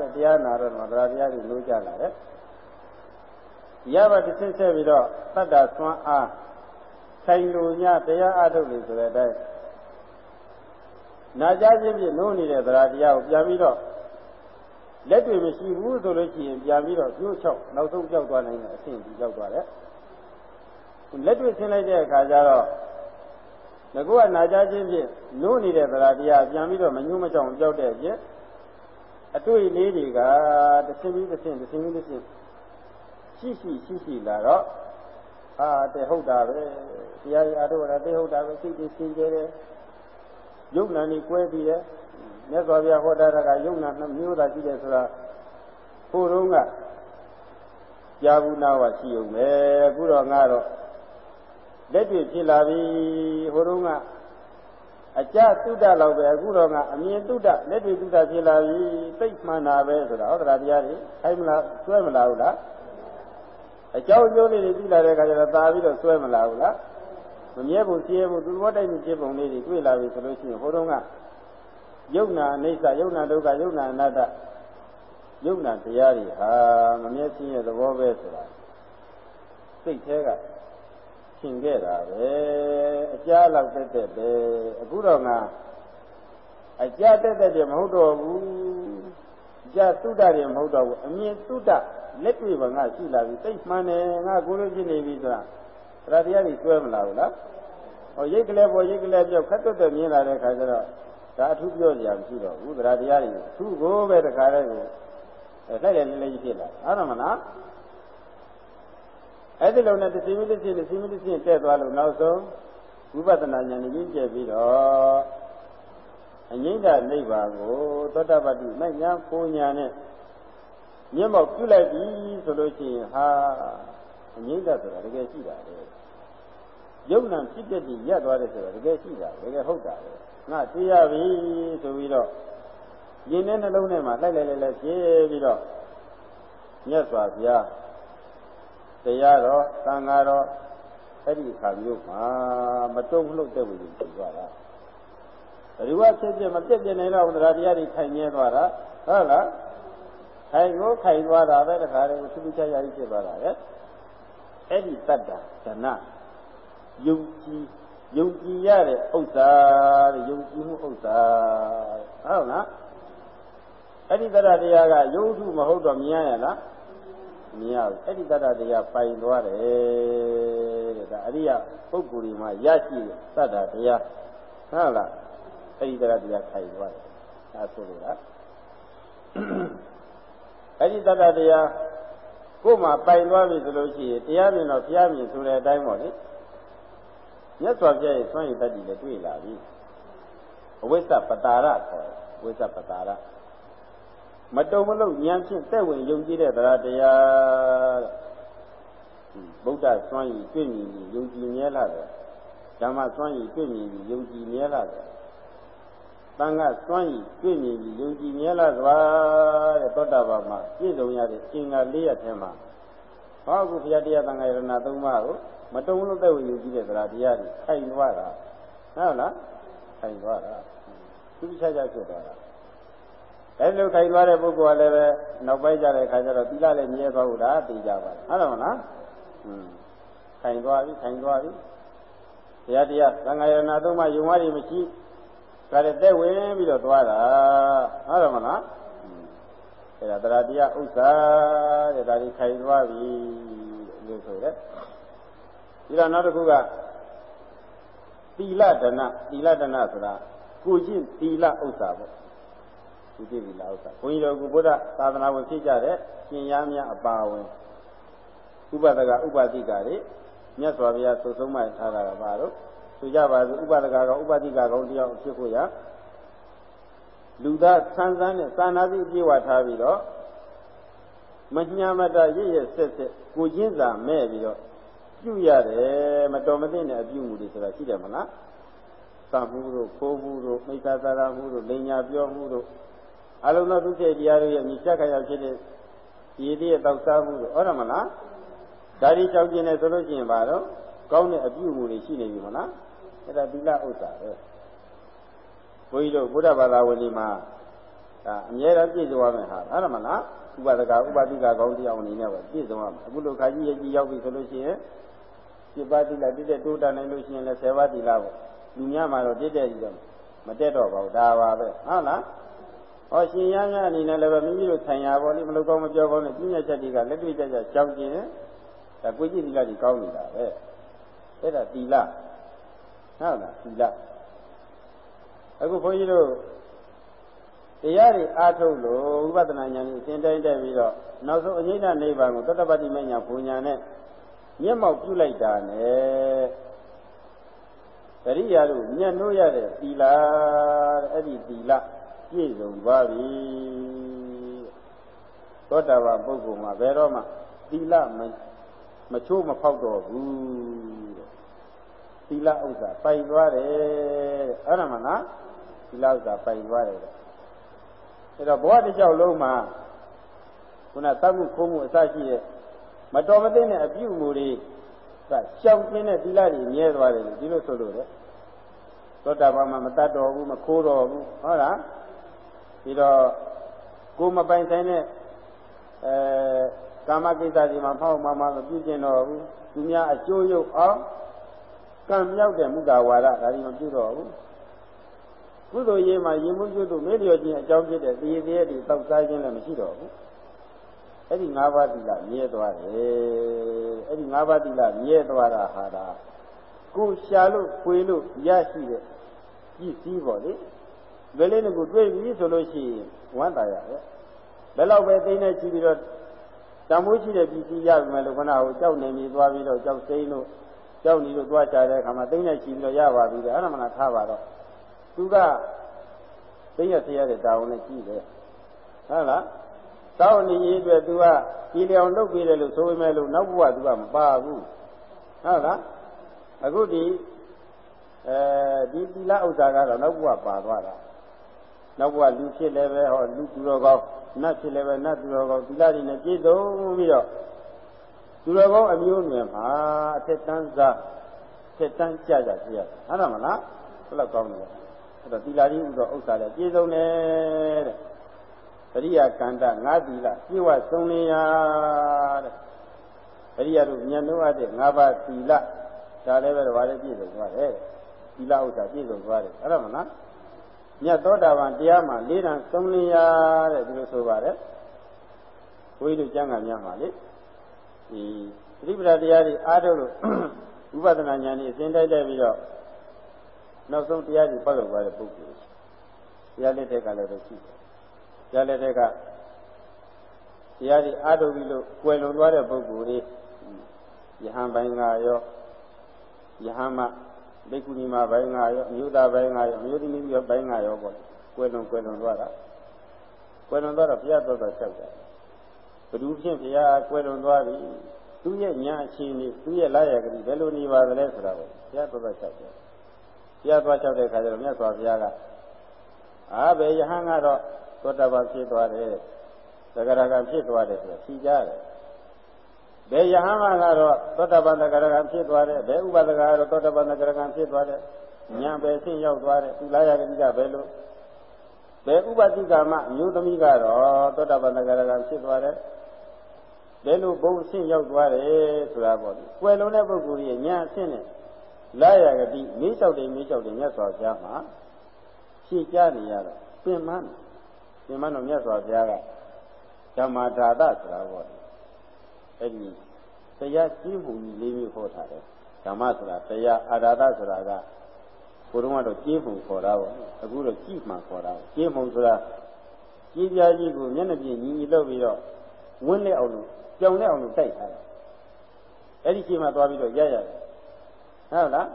တဲ့တရားနာတော့ဓမ္မတရားတရားတွေနိုးကြလာတယ်ရပါတစ်ဆင့်ဆက်ပြီးတော့တတ္တသွမ်းအားဆိုင်လူညတရားအထုတ်လို့ဆိုတဲ့အတိုင်း နာကြခြင်းဖြင့်နိုးနေတဲ့တရားတရားကိုပြန်ပြီးတော့လက်တွေမရှိဘူးဆိုလို့ရှိရင်ပြန်ပြီးတော့ညှို့ချောက်နောက်ဆုံးကြောက်သွားနိုင်တဲ့အဆင့်ကြီးကြောက်သွားတယ်လက်တွေဆင်းလိုက်တဲ့အခါကျတော့ငါကနာကြခြင်းဖြင့်နိုးနေတဲ့တရားတရားပြန်ပြီးတော့မညှို့မချောက်ကြောက်တဲ့အဖြစ်အတွေ့လေးတွေကတစ်ဆင်းပြီးတစ်ဆင့်တစ်ဆင်းပြီးတစ်ဆင့်ရှိရှိရှိရှိလာတော့ဟာတဲ့ဟုတ်တာပဲတရားရအထုတ်ရတဲ့ဟုတ်တာပဲစိတ်ကြီးစင်ကြယ်တယ် ယုံနာနေကွဲပြီးတယ်မြတ်စွာဘုရားဟောတာကယုံနာနှမျိုးသာရှိတယ်ဆိုတာကိုယ်တော့ကကြာဘူးနာဝရှိုံပဲအခုတော့ငါတော့လက်တွေ့ဖြစ်လာပြီဟိုတော့ကအကြတုဒ္ဒလောက်ပဲအခုတော့ကအမြင်တုဒ္ဒလက်တွေ့တုဒ္ဒဖြစ်လာပြီသိမှန်တာပဲဆိုတာဟောတရားတရားတွေခိုင်းမလားဆွဲမလားဟုတ်လားအကြောင်းကျိုးလေးတွေပြီးလာတဲ့အခါကျတော့သာပြီးတော့ဆွဲမလာဘူးလား မမြဲဘူးရှင်းဘူးသူတော်တိုက်မှုဖြစ်ပုံလေးတွေတွေ့လာပြီဆိုလို့ရှိရင်ဟိုတုန်းကယုံနာအိဋ္ဌယုံနာဒုက္ခယုံနာအနတ္တယုံနာတရားတွေဟာမမြဲရှင်းရဲ့သဘောပဲဆိုတာစိတ်แท้ကရှင်းခဲ့တာပဲအကြားလောက်တက်တက်ပဲအခုတော့ငါအကြားတက်တက်တယ်မဟုတ်တော့ဘူးအကြားသုဒ္ဓတယ်မဟုတ်တော့ဘူးအမြင်သုဒ္ဓလက်တွေ့ပါငါရှိလာပြီသိမှန်တယ်ငါကိုလိုဖြစ်နေပြီဆိုတာ တရားတရားတွေကျွဲမလာဘူးလားဟောရိတ်ကလေးပေါ်ရိတ်ကလေးပြောက်ခက်တွတ်တွတ်မြင်လာတဲ့ခါကျတော့ဒါအထူးပြောကြရမရှိတော့ဘူးတရားတရားတွေသူ့ကိုပဲတခါတည်းကိုလှည့်တယ်လေးလေးဖြစ်လာဟုတ်တယ်မလားအဲ့ဒီလိုနဲ့တစ်စီမတစ်စီတစ်စီမတစ်စီတက်သွားလို့နောက်ဆုံးဝိပဿနာဉာဏ်ကြီးကျက်ပြီးတော့အငိမ့်တနိဗ္ဗာန်ကိုသောတပတ္တိမဉ္ဇဉ်ပူညာနဲ့မျက်မှောက်ပြုလိုက်ပြီဆိုလို့ရှိရင်ဟာ အငြိမ့်တဆိုတာတကယ်ရှိတာလေယုံနာဖြစ်တဲ့ဒီရက်သွားတယ်ဆိုတာတကယ်ရှိတာတကယ်ဟုတ်တာလေငါသိရပြီဆိုပြီးတော့ရင်ထဲနှလုံးထဲမှာလိုက်လိုက်လိုက်လိုက်ဖြည့်ပြီးတော့မြတ်စွာဘုရားတရားတော်သံဃာတော်အဲ့ဒီအခါမျိုးမှာမတုံ့လို့တဲ့ဝင်ပြီးသွားတာဘယ်လိုဖြစ်ဖြစ်မပြည့်ပြည့်နေတော့တရားတရားတွေခိုင်မြဲသွားတာဟုတ်လားခိုင်ကိုခိုင်သွားတာပဲတခါတည်းသူသူချရကြီးဖြစ်သွားတာပဲ အဲ့ဒီတတ္တဒနာယုံကြည်ယုံကြည်ရတဲ့ဥစ္စာတဲ့ယုံကြည်မှုဥစ္စာဟုတ်လားအဲ့ဒီတတ္တတရားကယုံထုမဟုတ်တော့မြင်ရလားမြင်ရဘူးအဲ့ဒီတတ္တတရားပိုင်သွားတယ်တဲ့ဒါအရိယပုဂ္ဂိုလ်ဒီမှာရရှိတဲ့တတ္တတရားဟုတ်လားအဲ့ဒီတတ္တတရားခိုင်သွားတယ်ဒါဆိုလို့လားအဲ့ဒီတတ္တတရား ကိုယ်မှာပိုင်သွားပြီဆိုလို့ရှိရင်တရားမြင်တော့ဘုရားမြင်ဆိုတဲ့အတိုင်းပေါ့လေမြတ်စွာဘုရားရဲ့ဆွမ်းရည်တတ်ကြည်လည်းတွေ့လာပြီအဝိဇ္ဇပတာရခေါ်တယ်ဝိဇ္ဇပတာရမတုံမလို့ဉာဏ်ဖြင့်သက်ဝင်ယုံကြည်တဲ့တရားတရားဗုဒ္ဓဆွမ်းရည်တွေ့မြင်ပြီးယုံကြည်မြဲလာတယ်ဓမ္မဆွမ်းရည်တွေ့မြင်ပြီးယုံကြည်မြဲလာတယ် သံဃစွမ်းရည်တွေ့မြင်ပြီးယုံကြည်မြဲလာစွာတဲ့သောတာပန်မှာပြည့်စုံရတဲ့အင်္ဂါ၄ရပ်ထဲမှာဟောအခုဘုရားတရားသံဃာယရဏသုံးပါးကိုမတုံ့လို့တဲ့ဝင်ယုံကြည်တဲ့သရာတရားတွေခိုင်သွားတာဟုတ်လားခိုင်သွားတာသူချာချာဖြစ်သွားတာအဲလိုခိုင်သွားတဲ့ပုဂ္ဂိုလ်ကလည်းပဲနောက်ပိုင်းကြတဲ့ခါကျတော့သီလလည်းမြဲသွားဘူးလားသိကြပါလားဟုတ်တယ်မလားอืมခိုင်သွားပြီခိုင်သွားပြီဘုရားတရားသံဃာယရဏသုံးပါးယုံဝါးတွေမရှိ ဒါလည်းသက်ဝင်ပြီးတော့သွားတာဟုတ်တယ်မလားအဲဒါတရားတရားဥစ္စာတဲ့ဒါကြီးခိုင်သွားပြီလို့ဆိုရဲဒီတော့နောက်တစ်ခုကသီလဒနာသီလဒနာဆိုတာကိုချင်းသီလဥစ္စာပေါ့ဒီသီလဥစ္စာဘုန်းကြီးတို့ကဘုရားသာသနာဝင်ဖြစ်ကြတဲ့ရှင်ရများအပါဝင်ဥပဒကဥပတိကတွေမြတ်စွာဘုရားသုဆုံးမှထားတာကဘာလို့ ဆိုကြပါစို့ဥပဒကကောင်ဥပတိကကောင်တယောက်ဖြစ်ဖို့ရလူသားဆန်းဆန်းနဲ့သာနာတိပြေဝထားပြီးတော့မညာမတရရဆက်ဆက်ကိုချင်းစာမဲ့ပြီးတော့ပြုရတယ်မတော်မသင့်တဲ့အပြုမှုတွေဆိုတာရှိတယ်မလားသံမှုတို့ခိုးမှုတို့မိစ္ဆာသာရမှုတို့လိန်ညာပြောမှုတို့အလုံးစုံသူတဲ့တရားတို့ရဲ့မြစ်ချက်ခရဖြစ်တဲ့ဒီတည်းတောက်စားမှုတို့ဟုတ်တယ်မလားဒါဒီကြောက်ကျင်နေဆိုလို့ရှိရင်ဘာတော့ကောင်းတဲ့အပြုမှုတွေရှိနေပြီမလား အဲ့ဒါသီလဥစ္စာပဲဘုန်းကြီးတို့ဘုရားဘာသာဝင်ဒီမှာဒါအမြဲတမ်းပြည့်စုံရမယ်ဟာဟုတ်တယ်မလားဥပဒကဥပတိကကောင်းတရားအနေနဲ့ပဲပြည့်စုံရမယ်အခုလိုခါကြီးရဲ့ကြီးရောက်ပြီဆိုလို့ရှိရင်ပြပါတိလတိတဲ့တိုးတာနိုင်လို့ရှိရင်လည်း10ပါးတိလပေါ့လူများမှာတော့တိတဲ့ကြီးတော့မတက်တော့ပါဘူးဒါပါပဲဟုတ်လားဟောရှင်ရမ်းရအနေနဲ့လည်းပဲမိမိတို့ဆိုင်ရာပေါ်လိမလို့ကောင်းမပြောကောင်းနဲ့ပြည့်ညက်ချက်တွေကလက်တွေ့ကြကြကြောက်ကျင်ဒါကိုကြည့်သီလတွေကောင်းနေတာပဲအဲ့ဒါသီလ ဟုတ်လားသီလအခုဘုန်းကြီးတို့တရားတွေအားထုတ်လို့ဝိပဿနာဉာဏ်ကြီးအစဉ်တိုင်းတက်ပြီးတော့နောက်ဆုံးအငိမ့်တဲ့နိဗ္ဗာန်ကိုသတ္တပတ္တိမညာဘုံညာနဲ့မျက်မှောက်ပြုလိုက်တာနဲ့တရိယာတို့ညံ့လို့ရတဲ့သီလအဲ့ဒီသီလပြည့်စုံသွားပြီသောတာပန်ပုဂ္ဂိုလ်မှာဘယ်တော့မှသီလမမချိုးမဖောက်တော့ဘူးတဲ့ သီလဥစ္စာပိုင်သွားတယ်တဲ့အဲ့ဒါမှလားသီလဥစ္စာပိုင်သွားတယ်တဲ့အဲ့တော့ဘဝတစ်လျှောက်လုံးမှာခုနသတ်မှုခိုးမှုအစရှိတဲ့မတော်မသင့်တဲ့အပြုအမူတွေကရှောင်ကျင်းတဲ့သီလတွေမြဲသွားတယ်ဒီလိုဆိုလို့လေသောတာပန်မှာမတတ်တော်ဘူးမခိုးတော်ဘူးဟုတ်လားပြီးတော့ကိုမပိုင်ဆိုင်တဲ့အဲကာမကိစ္စတွေမှာဖောက်မှမှမပြည့်ကျင်တော့ဘူးသူများအကျိုးရုပ်အောင် ကံမြောက်တဲ့မုဒ္ဒဝါဒဒါတွေမပြုတော့ဘူးကုသိုလ်ရေးမှာရင်မှုကျွတ်တို့မေ့လျော်ခြင်းအကြောင်းဖြစ်တဲ့တည်သေးတဲ့တောက်စားခြင်းလည်းမရှိတော့ဘူးအဲ့ဒီ၅ပါးသီလမြဲသွားတယ်အဲ့ဒီ၅ပါးသီလမြဲသွားတာဟာဒါကိုရှာလို့ဖွေလို့ရရှိတဲ့ကြည့်စည်းပေါ့လေဘယ်လေးကိုတွေ့ပြီဆိုလို့ရှိရင်ဝမ်းသာရရဲ့ဘယ်တော့ပဲသိနေချီပြီးတော့တမိုးရှိတဲ့ပစ္စည်းရပြီမဲ့လို့ခဏဟိုကြောက်နေပြီသွားပြီးတော့ကြောက်စိမ့်လို့ ကြောက်နေလို့သွားချတဲ့အခါမှာသိနေချီပြီးတော့ရပါပြီတဲ့အဲ့ဒါမှလားထားပါတော့သူကသိရသေးရတဲ့တာဝန်နဲ့ကြည့်တယ်ဟုတ်လားတောင်းနေရေးအတွက်သူကကြည်လျောင်လုပ်ပေးတယ်လို့ဆိုပေမဲ့လို့နောက်ဘဝသူကမပါဘူးဟုတ်လားအခုဒီအဲဒီသီလဥစ္စာကတော့နောက်ဘဝပါသွားတာနောက်ဘဝလူဖြစ်လည်းပဲဟောလူသူတော်ကောင်းနတ်ဖြစ်လည်းပဲနတ်သူတော်ကောင်းသီလတွေနဲ့ပြည့်စုံပြီးတော့ သူတော်ကောင်းအမျိုးအနွယ်မှာအထက်တန်းစားထက်တန်းကြကြပြရဟုတ်တယ်မလားဘယ်လောက်ကောင်းလဲအဲ့တော့သီလကြီးဥသောဥစ္စာလည်းပြည့်စုံတယ်တဲ့ပရိယာကန္တငါးသီလပြည့်ဝဆုံးလျာတဲ့ပရိယာတို့ဉာဏ်တို့အပ်တဲ့ငါးပါးသီလဒါလည်းပဲဘာလဲပြည့်စုံသွားတယ်သီလဥစ္စာပြည့်စုံသွားတယ်အဲ့ဒါမလားမြတ်သောတာပန်တရားမှာလေးတန်ဆုံးလျာတဲ့ဒီလိုဆိုပါတယ်ဘုန်းကြီးတို့ကျမ်းဂန်များမှာလေ ဒီသတိပ္ပံတရားတွေအားထုတ်လို့ဝိပဿနာဉာဏ်ကြီးအစဉ်တိုက်တိုက်ပြီးတော့နောက်ဆုံးတရားတွေပတ်လို့သွားတဲ့ပုဂ္ဂိုလ်တရားလက်ထက်ကလည်းပဲရှိတယ်တရားလက်ထက်ကတရားတွေအားထုတ်ပြီးလို့ကွယ်လွန်သွားတဲ့ပုဂ္ဂိုလ်တွေယဟန်ပိုင်းကရောယဟန်မဘိက္ခုနီမဘိုင်းကရောအမျိုးသားဘိုင်းကရောအမျိုးသမီးရောဘိုင်းကရောပေါ့ကွယ်လွန်ကွယ်လွန်သွားတာကွယ်လွန်သွားတော့ဘုရားတော်တော်ချက်တယ် ဘ누구ဖြင့်ဘုရားကွယ်လွန်သွားပြီသူရဲ့ညာအခြေအနေသူရဲ့လာရကလေးဘယ်လိုနေပါသလဲဆိုတာကိုဘုရားတော်တော်ချက်တယ်ဘုရားသွားချက်တဲ့ခါကျတော့မြတ်စွာဘုရားကအာဘယ်ယဟန်ကတော့သောတာပန်ဖြစ်သွားတယ်သဂရကဖြစ်သွားတယ်ဆိုတော့ဖြီးကြတယ်ဘယ်ယဟန်မကတော့သောတာပန်သဂရကဖြစ်သွားတယ်ဘယ်ဥပဒကကတော့သောတာပန်သဂရကဖြစ်သွားတယ်ညာပဲဆင့်ရောက်သွားတယ်သူလာရကတိကဘယ်လိုဘယ်ဥပတိကမအမျိုးသမီးကတော့သောတာပန်သဂရကဖြစ်သွားတယ် ဘယ်လိုဘုံဆင့်ရောက်သွားတယ်ဆိုတာပေါ့ဒီကွယ်လုံးတဲ့ပုဂ္ဂိုလ်ရဲ့ညာဆင့်နဲ့လာရကတိမေးလျှောက်တယ်မေးလျှောက်တယ်မြတ်စွာဘုရားမှာဖြည့်ကြနေရတော့ပြင်မှန်းပြင်မှန်းတော့မြတ်စွာဘုရားကဓမ္မာဒါသဆိုတာပေါ့အဲ့ဒီတရားကြီးမှုကြီးလေးမျိုးဟောထားတယ်ဓမ္မဆိုတာတရားအာဒါသဆိုတာကဘုရုံးကတော့ကြီးမှုခေါ်တာပေါ့အခုတော့ကြည်မှခေါ်တာကြီးမှုဆိုတာကြီးပြားကြီးကိုမျက်နှာပြင်ညီညီလုပ်ပြီးတော့ ဝင်းလက်အောင်လို့ကြောင်လက်အောင်လို့တိုက်ထားတယ်အဲ့ဒီချိန်မှသွားပြီးတော့ရရတယ်ဟုတ်လား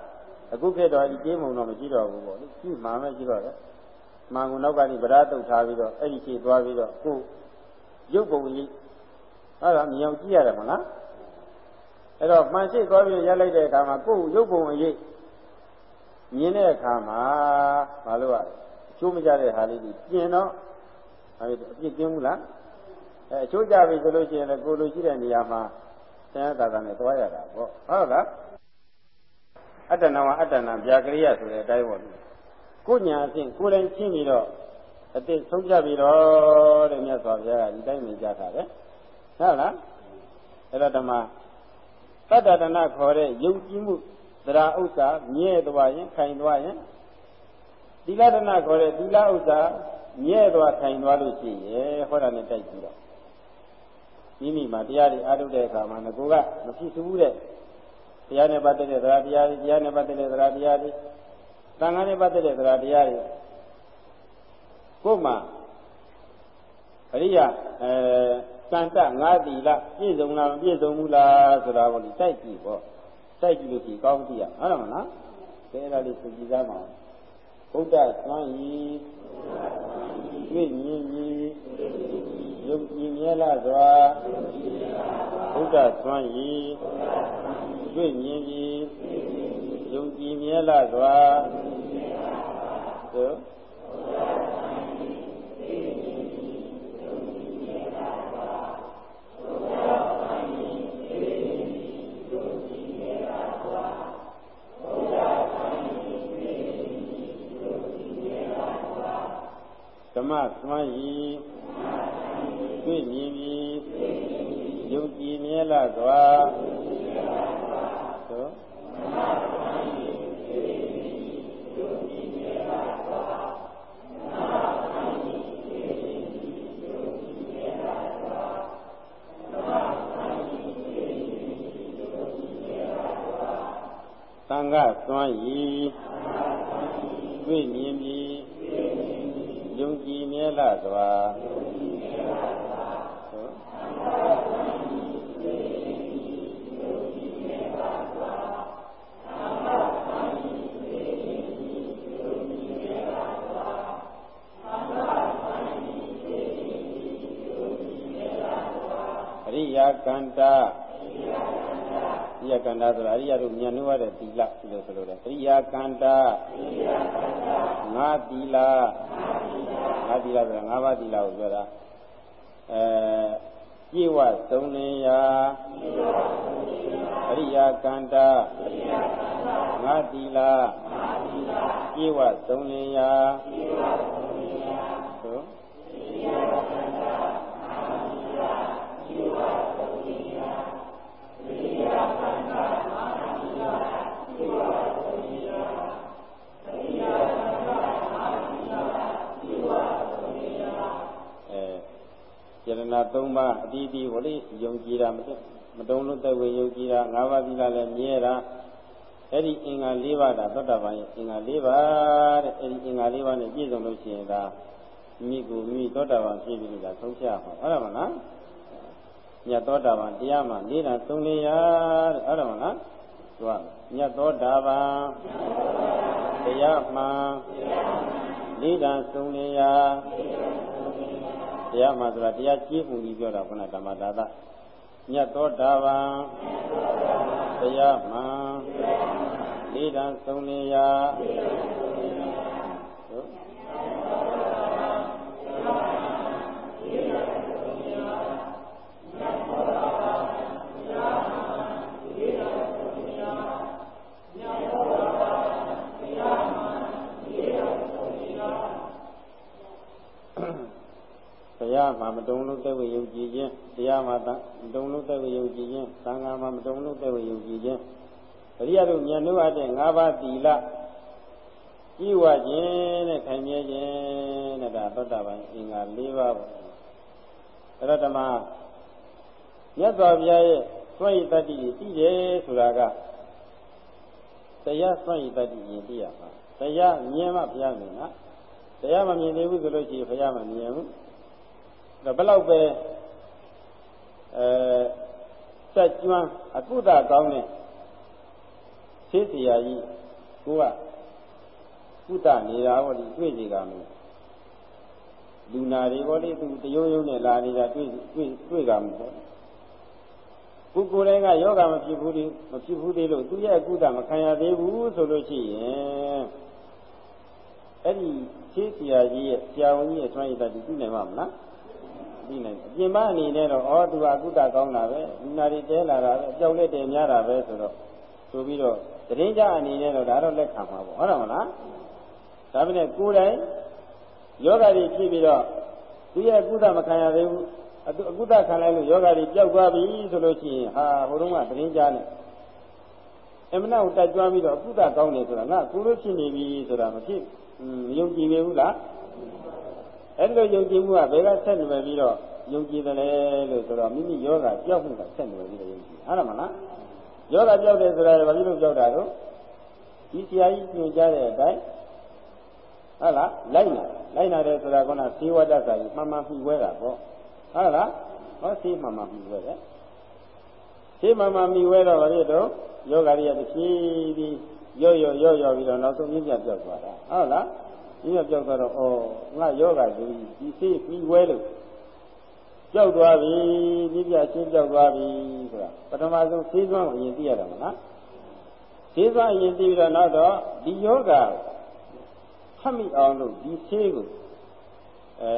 အခုခေတ်တော့ဒီကျေးမုံတော့မရှိတော့ဘူးပေါ့လေကြည့်မှမရှိတော့တယ်မှန်ကုန်နောက်ကနေဗရာတုတ်ထားပြီးတော့အဲ့ဒီချိန်သွားပြီးတော့ကိုရုပ်ပုံကြီးဟုတ်လားမြောင်ကြည့်ရတယ်မလားအဲ့တော့မှန်ရှိသွားပြီးရလိုက်တဲ့အခါမှာကိုယ်ရုပ်ပုံအရေးမြင်တဲ့အခါမှာမလုပ်ရအချိုးမကြတဲ့ဟာလေးကြီးပြင်တော့အဲဒီအပြစ်ကျင်းဘူးလား အဲအချိုးကြပြီဆိုလို့ရှိရင်လည်းကိုလိုရှိတဲ့နေရာမှာဆင်းရဲတာတာနဲ့သွားရတာပေါ့ဟုတ်လားအတ္တနာဝအတ္တနာဗျာကရိယဆိုတဲ့အတိုင်းပေါ့ကိုညာအဖြစ်ကိုယ်တိုင်ချင်းပြီးတော့အတိတ်ဆုံးဖြတ်ပြီးတော့တဲ့မြတ်စွာဘုရားကဒီတိုင်းမြင်ကြတာပဲဟုတ်လားအဲ့တော့ဓမ္မတတ္တတနာခေါ်တဲ့ယုံကြည်မှုသရာဥစ္စာမြဲသွားရင်ခိုင်သွားရင်သီလဒနာခေါ်တဲ့သီလဥစ္စာမြဲသွားခိုင်သွားလို့ရှိရဲ့ဟောတာနဲ့တိုက်ကြည့်တော့ မိမိမှာတရားတွေအားထုတ်တဲ့အခါမှာငကိုကမဖြစ်ဘူးတဲ့တရားနဲ့ပတ်သက်တဲ့သရာတရားတွေတရားနဲ့ပတ်သက်တဲ့သရာတရားတွေသံဃာနဲ့ပတ်သက်တဲ့သရာတရားတွေကိုယ်မှာအရိယအဲစံတငါးတီလားပြည့်စုံလားမပြည့်စုံဘူးလားဆိုတာကိုတိုက်ကြည့်ပေါ့တိုက်ကြည့်လို့ရှိရင်ကောင်းကြည့်ရဟုတ်တယ်မလားဒါအဲ့ဒါလေးသိကြည့်သားမှာဘုဒ္ဓစွမ်းရည်တွေ့မြင်ရည်ယုံ ကြည်မြဲလာစွာဘုဒ္ဓစွမ်းရည်တွေ့မြင်ရည်ယုံကြည်မြဲလာစွာသို့ဓမ္မစွမ်းရည် တွေ့မြင်ပြီးယုံကြည်မြဲလာစွာသို့သံဃစွမ်းရည်တွေ့မြင်ပြီးယုံကြည်မြဲလာစွာအရိယာ ကန္တာအရိယာကန္တာဆိုတာအရိယာတို့ဉာဏ်နှိုးရတဲ့သီလလို့ဆိုလို့တယ်အရိယာကန္တာငါသီလငါသီလဆိုတာငါးပါးသီလကိုပြောတာအဲပြည့်ဝသုံးလင်းရာအရိယာကန္တာငါသီလပြည့်ဝသုံးလင်းရာသို့ ယရဏသုံးပါးအတီးတီးကိုလေယုံကြည်တာမတက်မတုံလို့တဲ့ဝေယုံကြည်တာ၅ပါးသီလလည်းမြဲတာအဲ့ဒီအင်္ဂါ၄ပါးဒါသောတာပန်ရဲ့အင်္ဂါ၄ပါးတဲ့အဲ့ဒီအင်္ဂါ၄ပါးနဲ့ပြည့်စုံလို့ရှိရင်ဒါမိကိုမိသောတာပန်ဖြစ်ပြီးဒါဆုံးဖြတ်မှာဟုတ်တယ်မလားညသောတာပန်တရားမှ၄တာသုံးလျာတဲ့ဟုတ်တယ်မလားသူကညသောတာပန်တရားမှ၄တာသုံးလျာ တရားမှဆိုတာတရားကြီးမှုကြီးပြောတာခုနဓမ္မဒါသမြတ်သောတာပန်တရားမှလေးတန်းသုံးလျာ တရားမှာမတုံလို့တဲ့ဝေယုံကြည်ခြင်းတရားမှာမတုံလို့တဲ့ဝေယုံကြည်ခြင်းသံဃာမှာမတုံလို့တဲ့ဝေယုံကြည်ခြင်းပရိယတို့ဉာဏ်တို့အပ်တဲ့၅ပါးသီလဤဝခြင်းနဲ့ခိုင်မြဲခြင်းနဲ့ဒါသောတာပန်အင်္ဂါ၄ပါးပေါ့အဲ့တော့ဓမ္မမြတ်စွာဘုရားရဲ့သွန့်ရတ္တိရှိတယ်ဆိုတာကတရားသွန့်ရတ္တိရင်သိရမှာတရားမြင်မှဘုရားမြင်တာတရားမမြင်သေးဘူးဆိုလို့ရှိရင်ဘုရားမမြင်ဘူး ဘယ်လောက်ပဲအဲတက်ကျွမ်းအကုသကောင်းတဲ့ဆေးစရာကြီးကိုကကုသနေတာဟောဒီတွေ့စီကမယ်လူနာတွေဟောဒီသူတရုံရုံနဲ့လာနေတာတွေ့တွေ့တွေ့ကမယ်ပေါ့ကိုကိုယ်တိုင်ကယောဂမဖြစ်ဘူးဒီမဖြစ်ဘူးသေးလို့သူရဲ့အကုသမခံရသေးဘူးဆိုလို့ရှိရင်အဲ့ဒီဆေးဆရာကြီးရဲ့ဆရာဝန်ကြီးရဲ့ဆွမ်းရည်တတ်ဒီသိနိုင်မှာမလား သိနိုင်အပြင်မအနေနဲ့တော့ဩသူကအကုသကောင်းတာပဲလူနာတွေတဲလာတာပဲအကြောက်လက်တယ်များတာပဲဆိုတော့ဆိုပြီးတော့တရင်ကြအနေနဲ့တော့ဒါတော့လက်ခံမှာပေါ့ဟုတ်တယ်မလားဒါပေမဲ့ကိုယ်တိုင်ယောဂတွေဖြစ်ပြီးတော့သူရဲ့အကုသမခံရသေးဘူးအတုအကုသခံလိုက်လို့ယောဂတွေပျောက်သွားပြီဆိုလို့ရှိရင်ဟာဟိုတုန်းကတရင်ကြားနဲ့အမနာကိုတက်ကြွပြီးတော့အကုသကောင်းတယ်ဆိုတာငါကိုလိုဖြစ်နေပြီဆိုတာမဖြစ်မယုံကြည်ပေဘူးလား အဲ့ဒီလိုယုံကြည်မှုကဘယ်ကဆက်နေပြီးတော့ယုံကြည်တယ်လဲလို့ဆိုတော့မိမိယောဂပျောက်မှုကဆက်နေပြီးတော့ယုံကြည်ဟုတ်တယ်မလားယောဂပျောက်တယ်ဆိုတာဘာဖြစ်လို့ပျောက်တာတော့ဒီဆရာကြီးညွှန်ကြားတဲ့အတိုင်းဟုတ်လားလိုက်နာလိုက်နာတယ်ဆိုတာကသေဝတ္တစာကြီးမှန်မှန်ပြီးဝဲတာပေါ့ဟုတ်လားဟောသေမှန်မှန်ပြီးဝဲတယ်သေမှန်မှန်ပြီးဝဲတော့ဘာဖြစ်တော့ယောဂရိယတစ်ဖြည်းဖြည်းရော့ရော့ရော့ရော့ပြီးတော့နောက်ဆုံးမြင့်မြတ်ပြောက်သွားတာဟုတ်လား မြင့်မြတ်ပြောက်သွားတော့ဩငါယောဂဒီဒီသေပြီးဝဲလို့ကြောက်သွားပြီပြပြချင်းကြောက်သွားပြီဆိုတာပထမဆုံးသေသွမ်းကိုအရင်သိရတာမလားသေသွမ်းအရင်သိပြီးတော့နောက်တော့ဒီယောဂဖတ်မိအောင်လို့ဒီသေကိုအဲ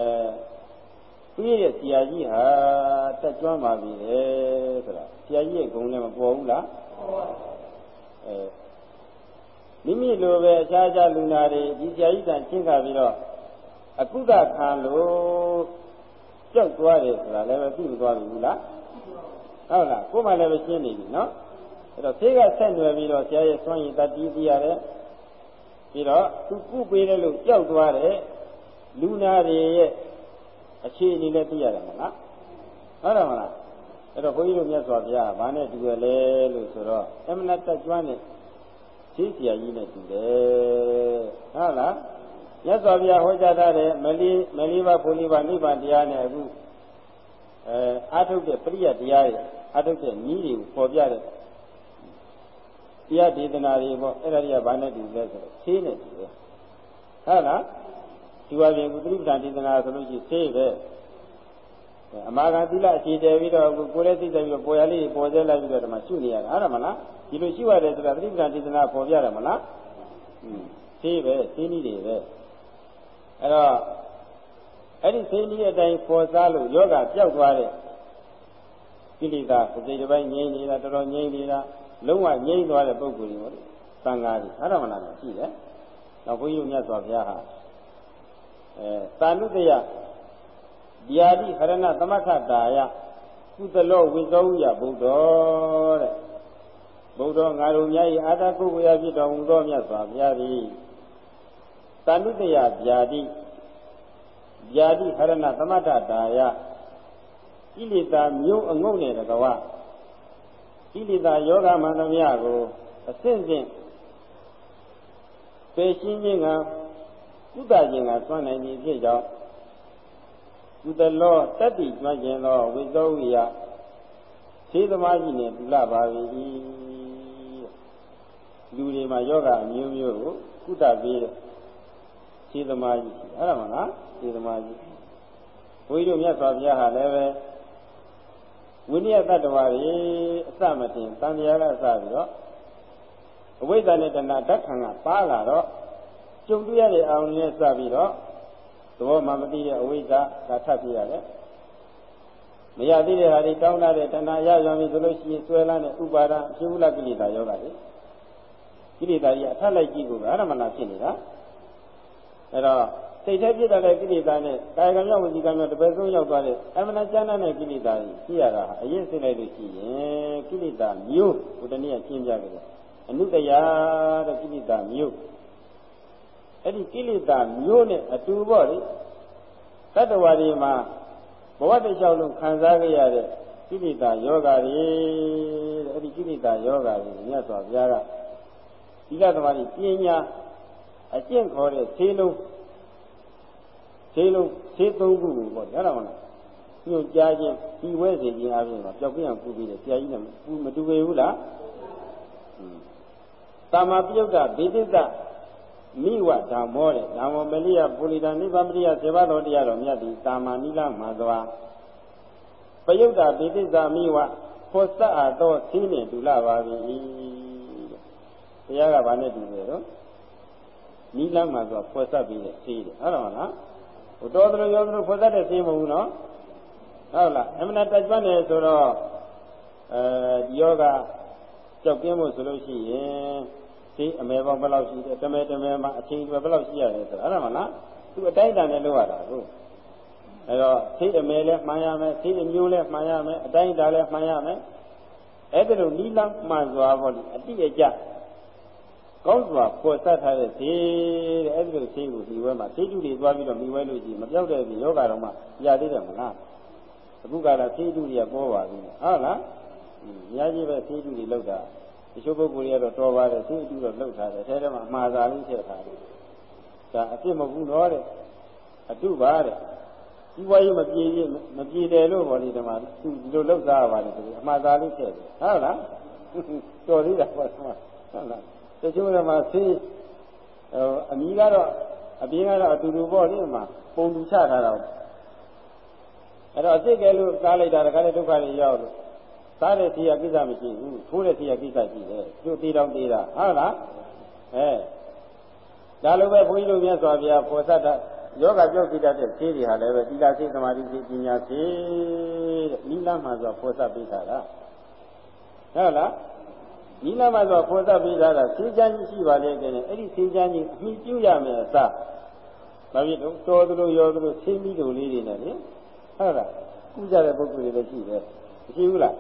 သူရဲ့ဆရာကြီးဟာတက်ကျွမ်းပါပြီလေဆိုတာဆရာကြီးရဲ့ဂုဏ်လည်းမပေါ်ဘူးလားပေါ်ပါအဲ မိမိလိုပဲအခြားခြားလူနာတွေဒီဆရာကြီးတန်ချင်းခါပြီးတော့အကုသခံလို့ကြောက်သွားတယ်ဆိုတာလည်းပဲသိမသွားဘူးလားဟုတ်လားကိုယ်မှလည်းပဲရှင်းနေပြီနော်အဲ့တော့သေကဆက်နွယ်ပြီးတော့ဆရာရဲ့စွန့်ရည်တတိသိရတယ်ပြီးတော့သူကုပေးတယ်လို့ကြောက်သွားတယ်လူနာတွေရဲ့အခြေအနေလည်းသိရတယ်မလားဟုတ်တယ်မလားအဲ့တော့ဘုန်းကြီးတို့မြတ်စွာဘုရားဘာနဲ့တူရလဲလို့ဆိုတော့အမနတကျွမ်းတဲ့ ရှိဆရာကြီးနဲ့တူတယ်ဟုတ်လားမြတ်စွာဘုရားဟောကြားထားတဲ့မလီမလီပါဘုလီပါနိဗ္ဗာန်တရားနဲ့အခုအဲအာထုတ်တဲ့ပရိယတရားရဲ့အာထုတ်တဲ့နည်းတွေကိုပေါ်ပြတဲ့တရားဒေသနာတွေပေါ့အဲ့ဒါတွေကဘာနဲ့တူလဲဆိုတော့ဆေးနဲ့တူတယ်ဟုတ်လားဒီဝါပြင်ကုသတိပ္ပံဒေသနာဆိုလို့ရှိရင်ဆေးပဲ အမာခံသီလအခြေတည်ပြီးတော့ကိုယ်လည်းသိတယ်ပြီးတော့ပေါ်ရလေးပေါ်စေလိုက်ပြီးတော့ဒီမှာရှုနေရတာဟုတ်တယ်မလားဒီလိုရှုရတယ်ဆိုတာသတိပ္ပံဒေသနာပေါ်ပြတယ်မလားอืมဆေးပဲဆေးနည်းတွေပဲအဲ့တော့အဲ့ဒီဆေးနည်းအတိုင်းပေါ်စားလို့ယောဂပျောက်သွားတဲ့ကိလေသာစိတ်တစ်ပိုင်းငြိမ့်နေတာတော်တော်ငြိမ့်နေတာလုံးဝငြိမ့်သွားတဲ့ပုဂ္ဂိုလ်တွေသံဃာတွေအဲ့ဒါမှလည်းရှိတယ်။နောက်ဘုန်းကြီးမြတ်စွာဘုရားဟာအဲသာနုတယ ဗျာတိဟရဏသမခတာယကုသလောဝိဇောယဘုဒ္ဓောတဲ့ဘုဒ္ဓငါတို့များ၏အာတကုက္ကိုရဖြစ်တော်မူသောမြတ်စွာဘုရားသည်သာနုတယဗျာတိဗျာတိဟရဏသမထတာယဣလိတာမျိုးအငုတ်နဲ့တကဝဣလိတာယောဂမန္တမယကိုအစဉ်စဉ်ပေရှင်းခြင်းကကုသခြင်းကသွမ်းနိုင်ခြင်းဖြစ်ကြောင်း ကုသလောတတ္တိကျွမ်းခြင်းသောဝိသောဝိယသေသမားကြီးနဲ့ဒုလပါပြီလူတွေမှာယောဂအမျိုးမျိုးကိုကုသပေးတဲ့သေသမားကြီးအဲ့ဒါမှလားသေသမားကြီးဘုန်းကြီးတို့မြတ်စွာဘုရားဟာလည်းပဲဝိနည်းတတ္တဝါတွေအစမတင်တန်တရားကစပြီးတော့အဝိဇ္ဇာနဲ့တဏှာဓာတ်ခံကပါလာတော့ကြုံတွေ့ရတဲ့အာရုံနဲ့စပြီးတော့ သဘောမှမသိတဲ့အဝိဇ္ဇာကထပ်ပြရတယ်မရသေးတဲ့ဟာတွေတောင်းလာတဲ့တဏှာရရောင်ပြီဆိုလို့ရှိရင်ဆွဲလန်းတဲ့ဥပါဒအဖြစ်ဥလကိလေသာယောဂတွေကိလေသာကြီးအထက်လိုက်ကြည့်ကိုပဲအရမနာဖြစ်နေတာအဲတော့စိတ်ထဲဖြစ်တဲ့ကိလေသာနဲ့ကာယကံရောက်ဝစီကံရောက်တပည့်ဆုံးရောက်သွားတဲ့အမှန်ကျမ်းတဲ့ကိလေသာကြီးရှိရတာအရင်စိတ်လိုက်လို့ရှိရင်ကိလေသာမျိုးဘုဒ္ဓနည်းရှင်းပြကြတယ်အနုတရာတဲ့ကိလေသာမျိုး အဲ့ဒီကိလေသာမျိုးနဲ့အတူပေါ့လေတတ္တဝါတွေမှာဘဝတစ်လျှောက်လုံးခံစားကြရတဲ့ကိလေသာယောဂါတွေတဲ့အဲ့ဒီကိလေသာယောဂါတွေမြတ်စွာဘုရားကဒီကသမားကြီးပညာအကျင့်ခေါ်တဲ့သေးလုံးသေးလုံးသေးသုံးခုကိုပေါ့ရတာမလားညွှန်ကြားခြင်းဒီဝဲစေခြင်းအပြင်မှာပျောက်ကင်းအောင်ပူပြီးတယ်ဆရာကြီးနဲ့မတူပေဘူးလားတာမပြုတ်တာဗေဒိတ မိဝဓမ္မောတဲ့ဓမ္မောမလိယပုရိဒနိဗ္ဗာန်ပရိယစေဘတော်တရားတော်မြတ်ဒီတာမနိလမှာသွားပယုတ်တာဗေဒိတမိဝဖောစအပ်သောသီးနှင့်ဒူလာပါပြီဘုရားကဗာနဲ့တူတယ်နော်နိလမှာဆိုဖောစပ်ပြီးတဲ့သီးတယ်ဟုတ်တယ်မလားဟိုတော်တော်ရောတော်ဖောစပ်တဲ့သီးမဟုတ်ဘူးနော်ဟုတ်လားအမှန်တက်ကြွနေဆိုတော့အဲဒီယောဂကြောက်ကင်းဖို့ဆိုလို့ရှိရင် ဒီအမေပေါင်းဘယ်လောက်ရှိတယ်တမဲတမဲမှာအချိန်ဘယ်လောက်ရှိရတယ်ဆိုတော့အဲ့ဒါမလားသူအတိုင်းတန်နဲ့လုပ်ရတာကိုအဲ့တော့သိအမေလည်းမှန်ရမယ်သိအမျိုးလည်းမှန်ရမယ်အတိုင်းတာလည်းမှန်ရမယ်အဲ့ဒါလိုနီးလန်းမှန်စွာပေါ့လေအတိအကျကောင်းစွာပေါ်ဆက်ထားတဲ့ဈေးတဲ့အဲ့ဒီလိုဈေးကိုဒီဝဲမှာဈေးတူတွေသွားပြီးတော့မိဝဲလို့ရှိရင်မပြောက်တဲ့ဒီယောဂတော်မှာရသေးတယ်မလားအခုကလာဈေးတူတွေကပေါ်ပါပြီဟုတ်လားအများကြီးပဲဈေးတူတွေလောက်တာ တချို့ပုဂ္ဂိုလ်တွေကတော့တော်ပါတယ်ဈေးတူတော့လောက်ထားတယ်အဲထဲမှာအမှားသာလေးထည့်ထားတယ်ဒါအစ်မဟုတ်ဘူးတော့တဲ့အတုပါတဲ့ဒီဝါယမပြေမပြေတယ်လို့ဘောဒီဓမ္မသူဒီလိုလောက်သားပါလေဆိုအမှားသာလေးထည့်တယ်ဟုတ်လားတော်သေးတာပေါ့ဟုတ်လားတချို့ကမှဆေးအမီကတော့အပြင်းကတော့အတူတူပေါ့လေမှာပုံတူချထားတာအဲ့တော့အစ်စ်ကဲလို့စားလိုက်တာတခါလေဒုက္ခတွေရောက်လို့ စားတဲ့စီရကိစ္စမရှိဘူးထိုးတဲ့စီရကိစ္စရှိတယ်သူသေးတောင်သေးတာဟုတ်လားအဲဒါလိုပဲဘုန်းကြီးတို့မြတ်စွာဘုရားပေါ်သတ်တာယောဂကြောက်ကြည့်တတ်တဲ့ဈေးတွေဟာလည်းပဲသီလစိတ်သမာဓိစိတ်ပညာစိတ်တဲ့နိလမ်းမှဆိုပေါ်သတ်ပေးတာလားဟုတ်လားနိလမ်းမှဆိုပေါ်သတ်ပေးတာကဈေးချမ်းကြီးရှိပါလေတဲ့အဲ့ဒီဈေးချမ်းကြီးအမိပြုရမယ်အစားဘာဖြစ်လို့တော်သလိုရောသလိုဆင်းပြီးတို့လေးတွေနဲ့လေဟုတ်လားကုကြတဲ့ပုဂ္ဂိုလ်တွေလည်းရှိတယ်မရှိဘူးလား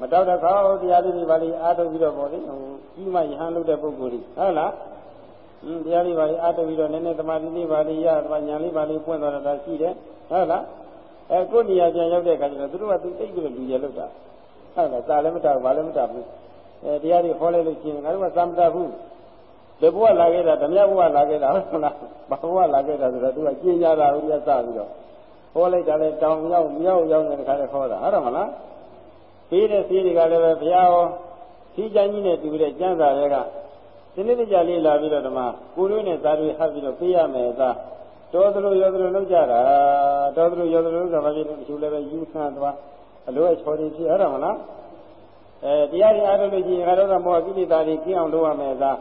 မတောက်တဲ့ခေါတရားလေးတွေပါလိအားထုတ်ပြီးတော့ပေါ့လေဟိုကြီးမှယဟန်လုပ်တဲ့ပုဂ္ဂိုလ်တွေဟုတ်လားဟင်းတရားလေးပါလိအားထုတ်ပြီးတော့နည်းနည်းသမာဓိလေးပါလိရသမာညာလေးပါလိပွင့်သွားတာရှိတယ်ဟုတ်လားအဲကိုယ်နေရာပြန်ရောက်တဲ့အခါကျတော့သူတို့ကသူတိတ်ပြီးတော့လူရလောက်တာဟုတ်လားစာလည်းမတောက်ဘာလည်းမတောက်ဘူးအဲတရားတွေခေါ်လိုက်လို့ရှိရင်ငါတို့ကစာမတောက်ဘူးဘယ်ဘဝလာခဲ့တာဓမြဘဝလာခဲ့တာဟုတ်လားဘာဘဝလာခဲ့တာဆိုတော့သူကကျင်းကြတာဥရစပြီးတော့ဟောလိုက်တာလဲတောင်ရောက်မြောက်ရောက်နေတဲ့ခါကျခေါ်တာဟုတ်တယ်မလား ပေးတဲ့ဆေးတွေကလည်းပဲဘုရားဟောစီချမ်းကြီးနဲ့တူတဲ့ကျမ်းစာတွေကစနစ်တကျလေးလာပြီးတော့ဓမ္မကိုရွေးနဲ့ဇာတွေဟပ်ပြီးတော့ပေးရမယ်သာတော်သလိုရောသလိုလုပ်ကြတာတော်သလိုရောသလိုလုပ်တာဘာဖြစ်လို့ဒီလိုလည်းပဲယူဆန်းသွားအလိုအချော်တွေဖြစ်ရတာမလားအဲတရားတွေအားထုတ်လို့ရှိရင်ငါတို့ကမောကိလေသာတွေကျင်းအောင်လုပ်ရမယ်သာ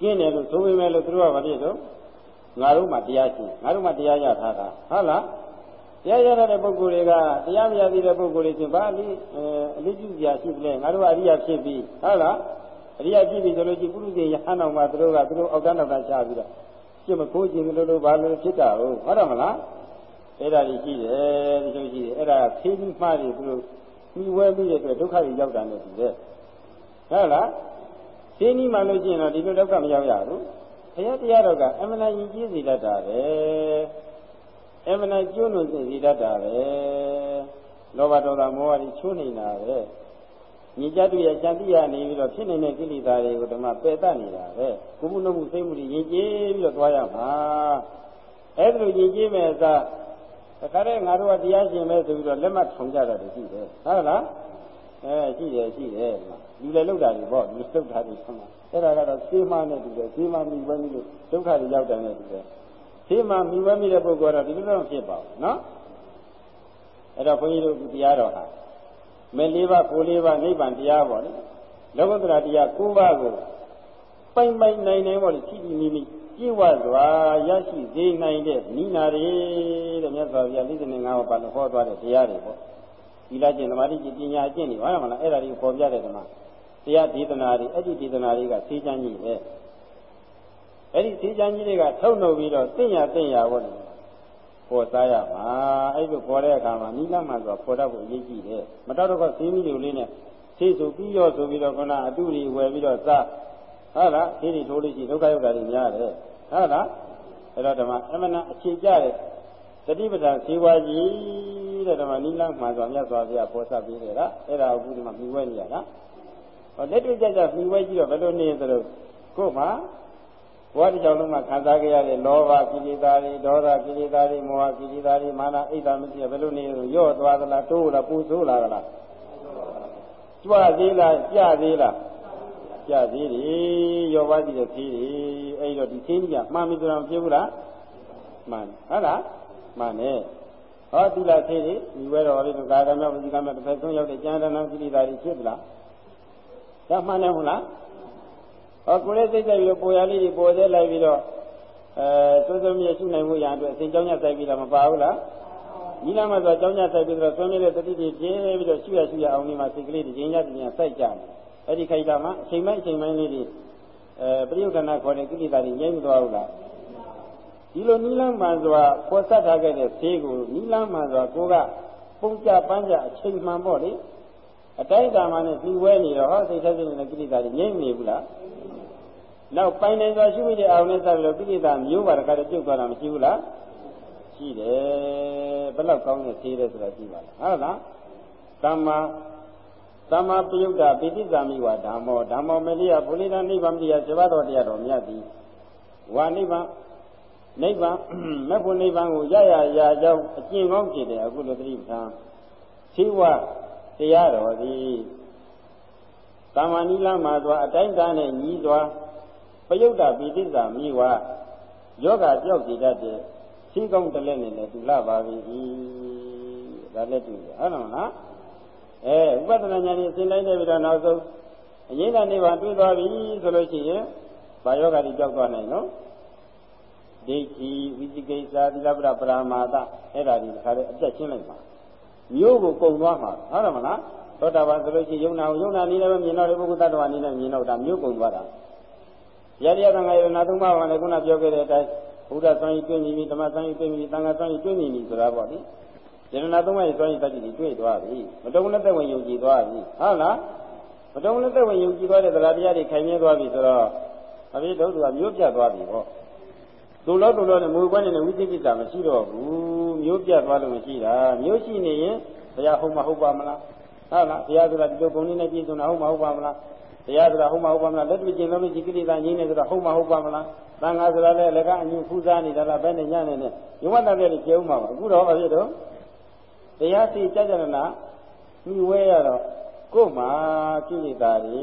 ကျင်းတယ်လို့ဆိုပေမဲ့လို့သူတို့ကဘာဖြစ်လို့ငါတို့မှတရားရှိငါတို့မှတရားရထားတာဟုတ်လားတ ရားရတဲ့ပုဂ္ဂိုလ်တွေကတရားမရသေးတဲ့ပုဂ္ဂိုလ်တွေချင်းဘာအလေးအလေးကျူစရာရှိတယ်ငါတို့အရိယာဖြစ်ပြီဟုတ်လားအရိယာဖြစ်ပြီဆိုလို့ရှိရင်ပုရုသေယဟန်တော်မှာသူတို့ကသူတို့အောက်တန်းတော်တန်းချပြီးတော့ရှင်းမခိုးခြင်းလို့လို့ဘာလို့ဖြစ်တာဟုတ်ဟုတ်တယ်မလားအဲ့ဒါကြီးရှိတယ်ဒီလိုရှိတယ်အဲ့ဒါဖေးပြီးမှားတယ်သူတို့ပြီးဝဲပြီးတဲ့အတွက်ဒုက္ခတွေရောက်တာနဲ့တူတယ်ဟုတ်လားဖေးနီးမှလို့ရှိရင်တော့ဒီလိုဒုက္ခမရောက်ရဘူးဘုရားတရားတော်ကအမှန်တန်ယဉ်ကျေးစေတတ်တာပဲ အမှန်တန်ကျွလွန်စေတတ်တာပဲလောဘဒေါသမောဟတွေချိုးနေတာပဲညီကြတူရဲ့ကြံတိရနေပြီးတော့ဖြစ်နေတဲ့ကိလေသာတွေကိုဓမ္မပယ်တတ်နေတာပဲကုမှုနှုတ်မှုစိတ်မှုတွေယဉ်ကျေးပြီးတော့သွားရမှာအဲ့ဒါလိုယဉ်ကျေးမဲ့အစားတခါတည်းငါတို့ကတရားရှင်ပဲဆိုပြီးတော့လက်မှတ်ထုံကြတာတွေရှိတယ်ဟုတ်လားအဲရှိတယ်ရှိတယ်လူလည်းလောက်တာတွေပေါ့လူလောက်တာတွေဆုံးတာအဲ့ဒါကတော့စေးမနဲ့တူတယ်စေးမမိပဲမိလို့ဒုက္ခတွေရောက်တယ်နဲ့တူတယ် စေးမမိပဲမိတဲ့ပုဂ္ဂိုလ်ကတော့ဒီလိုတော့ဖြစ်ပါဘူးနော်အဲ့တော့ဘုန်းကြီးတို့တရားတော်ဟာမဲ့လေးပါးကိုလေးပါးနိဗ္ဗာန်တရားပေါ့လေလောကုတ္တရာတရား၉ပါးကိုပိုင်ပိုင်နိုင်နိုင်ပေါ့လေဖြည်းဖြည်းမိမိကြည်ဝစွာရရှိစေနိုင်တဲ့နိနာတွေတဲ့မြတ်စွာဘုရား၄၅ပါးလို့ဟောသွားတဲ့တရားတွေပေါ့ဒီလာကျင့်သမာဓိကျင့်ပညာကျင့်နေပါမလားအဲ့ဒါတွေကိုပေါ်ပြတဲ့ဓမ္မတရားဒေသနာတွေအဲ့ဒီဒေသနာတွေကသိချမ်းကြီးပဲ အဲ့ဒီသိချမ်းကြီးတွေကထုတ်နှုတ်ပြီးတော့သိညာသိညာပေါ့လေပေါ်စားရမှာအဲ့လိုပေါ်တဲ့အခါမှာနိလမှဆိုပေါ်တတ်ဖို့အရေးကြီးတယ်မတော်တော့ဈေးမီလိုလေးနဲ့သိဆိုပြီးရောဆိုပြီးတော့ခုနအတုတွေဝယ်ပြီးတော့စားဟုတ်လားဈေးတွေထိုးလို့ရှိရင်ဒုက္ခရောက်တာတွေများတယ်ဟုတ်လားအဲ့တော့ဓမ္မအမှန်အခြေကြတဲ့တတိပဒံဈေးဝါကြီးတဲ့ဓမ္မနိလမှဆိုမြတ်စွာဘုရားပေါ်စားပေးတယ်ကအဲ့ဒါအခုဒီမှာပြီးဝဲနေရတာဟောလက်တွေ့ကြကြပြီးဝဲကြည့်တော့ဘယ်လိုနေသလဲကို့မှာ ဘဝတစ်ကြောင်လုံးမှာခံစားကြရတဲ့လောဘကိလေသာတွေဒေါသကိလေသာတွေမောဟကိလေသာတွေမာနအိတ်သာမရှိဘယ်လိုနေလို့ရော့သွားသလားတိုးလားပူဆိုးလားကလားကြွသေးလားကြသေးလားကြသေးတယ်ရောပါသေးတဲ့သေးတယ်အဲ့တော့ဒီသေးကြီးကမှန်ပြီဆိုတာမဖြစ်ဘူးလားမှန်ဟုတ်လားမှန်တယ်ဟောသီလသေးတယ်ဒီဝဲတော်လေးကကာကမြောက်ပစီကမြောက်တစ်ဖက်ဆုံးရောက်တဲ့ကျမ်းတနာကိလေသာတွေဖြစ်သလားဒါမှန်တယ်ဟုတ်လား ဟောကိုယ်လေးစိတ်ဆိုင်ပြီးတော့ပေါ်ရလေးတွေပေါ်သေးလိုက်ပြီးတော့အဲစိုးစိုးမြဲရှုနိုင်မှုရအတွက်အစဉ်ကြောင်းညဆိုင်ပြီးတော့မပါဘူးလားညီလာမှဆိုကြောင်းညဆိုင်ပြီးတော့ဆွမ်းမြဲတဲ့တတိတွေပြင်းပြီးတော့ရှုရရှုရအောင်ဒီမှာစိတ်ကလေးတွေရင်းရတင်ရစိုက်ကြတယ်အဲ့ဒီခိုက်တာမှာအချိန်ပိုင်းအချိန်ပိုင်းလေးတွေအဲပရိယုဒနာခေါ်တဲ့ကိလေသာတွေငြိမ့်မသွားဘူးလားဒီလိုနိလန်းမှန်စွာပေါ်ဆက်ထားခဲ့တဲ့ဈေးကိုနိလန်းမှန်စွာကိုကပုံကြပန်းကြအချိန်မှန်ပေါ့လေအတိုင်းတာမှနဲ့ပြီးဝဲနေတော့ဟောစိတ်ထဲစိတ်နေတဲ့ကိလေသာတွေငြိမ့်နေဘူးလား နောက်ပိုင်နေစွာရှိမိတဲ့အာရုံနဲ့စပြီးတော့ကိလေသာမျိုးပါတခါတည်းပြုတ်သွားတာမရှိဘူးလားရှိတယ်ဘယ်လောက်ကောင်းတဲ့ဈေးလဲဆိုတာရှိပါလားဟုတ်လားသမ္မာသမ္မာပယုတ်တာပိဋိဇာမိဝဓမ္မောဓမ္မောမလိယဘုလိတနိဗ္ဗာန်တရားဇဘတော်တရားတော်မြတ်သည်ဝါနိဗ္ဗာန်နိဗ္ဗာန်မက်ဖို့နိဗ္ဗာန်ကိုရရရာကြောင်းအကျင့်ကောင်းဖြစ်တယ်အခုလိုသတိပဋ္ဌာန်သိဝတရားတော်သည်သမ္မာနိလမှာသွားအတိုင်းသားနဲ့ညီးသွား ပယုတ်တာပိဋိဇာမိဝယောဂပြောက်ကြည်တတ်တဲ့သိကောင်းတလက်နဲ့လည်းတူလာပါပြီဒါလည်းတူတယ်ဟုတ်တယ်မလားအဲဥပဒနာဉာဏ်ကြီးအစဉ်တိုင်းတဲ့ပြီးတော့နောက်ဆုံးအရင်ကနေပါတွေ့သွားပြီဆိုလို့ရှိရင်ဘာယောဂတွေကြောက်သွားနိုင်နော်ဒိဋ္ဌိဝိသိကိစ္စသီလပရပရာမာသအဲ့ဒါဒီခါလေးအတက်ရှင်းလိုက်ပါမျိုးကိုကုံသွားမှာဟုတ်တယ်မလားသောတာပန်ဆိုလို့ရှိရင်ယုံနာကိုယုံနာနေလည်းမြင်တော့တဲ့ပုဂ္ဂိုလ်တ attva အနေနဲ့မြင်တော့ဒါမျိုးကုံသွားတာ ရရသံဃာယုံနာသုံးပါးပါလေခုနပြောခဲ့တဲ့အတိုင်းဘုရားဆွမ်းကြီးတွေ့မြင်ပြီဓမ္မဆွမ်းကြီးတွေ့မြင်ပြီသံဃာဆွမ်းကြီးတွေ့မြင်ပြီဆိုတာပေါ့လေစေတနာသုံးပါးရဲ့စွမ်းရည်တတ်တည်တွေ့သွားပြီမတုံနဲ့သက်ဝင်ယုံကြည်သွားပြီဟုတ်လားမတုံနဲ့သက်ဝင်ယုံကြည်သွားတဲ့တရားတရားတွေခိုင်မြဲသွားပြီဆိုတော့အဘိဓုတ်ကမျိုးပြတ်သွားပြီပေါ့ဒုလောဒုလောနဲ့မူကွန်းနဲ့ဝိသိကိစ္စမရှိတော့ဘူးမျိုးပြတ်သွားလို့မရှိတာမျိုးရှိနေရင်ဘုရားဟုတ်မဟုတ်ပါမလားဟုတ်လားဘုရားဆိုတာဒီလိုဘုံလေးနဲ့ပြည့်စုံတာဟုတ်မဟုတ်ပါမလား တရားဆိုတာဟုတ်မဟုတ်ပါမလားလက်တွေ့ကျင့်လို့ဒီကိလေသာငြိမ်းနေဆိုတာဟုတ်မဟုတ်ပါမလားသံဃာဆိုတာလည်းလည်းကအညူဖူးစားနေတာလားဘယ်နဲ့ညနေနဲ့ယဝတ္တတဲ့တွေကျေဥမှာပါအခုတော့ဘာဖြစ်တော့တရားစီကြကြနာမိဝဲရတော့ကို့မှာကိလေသာတွေ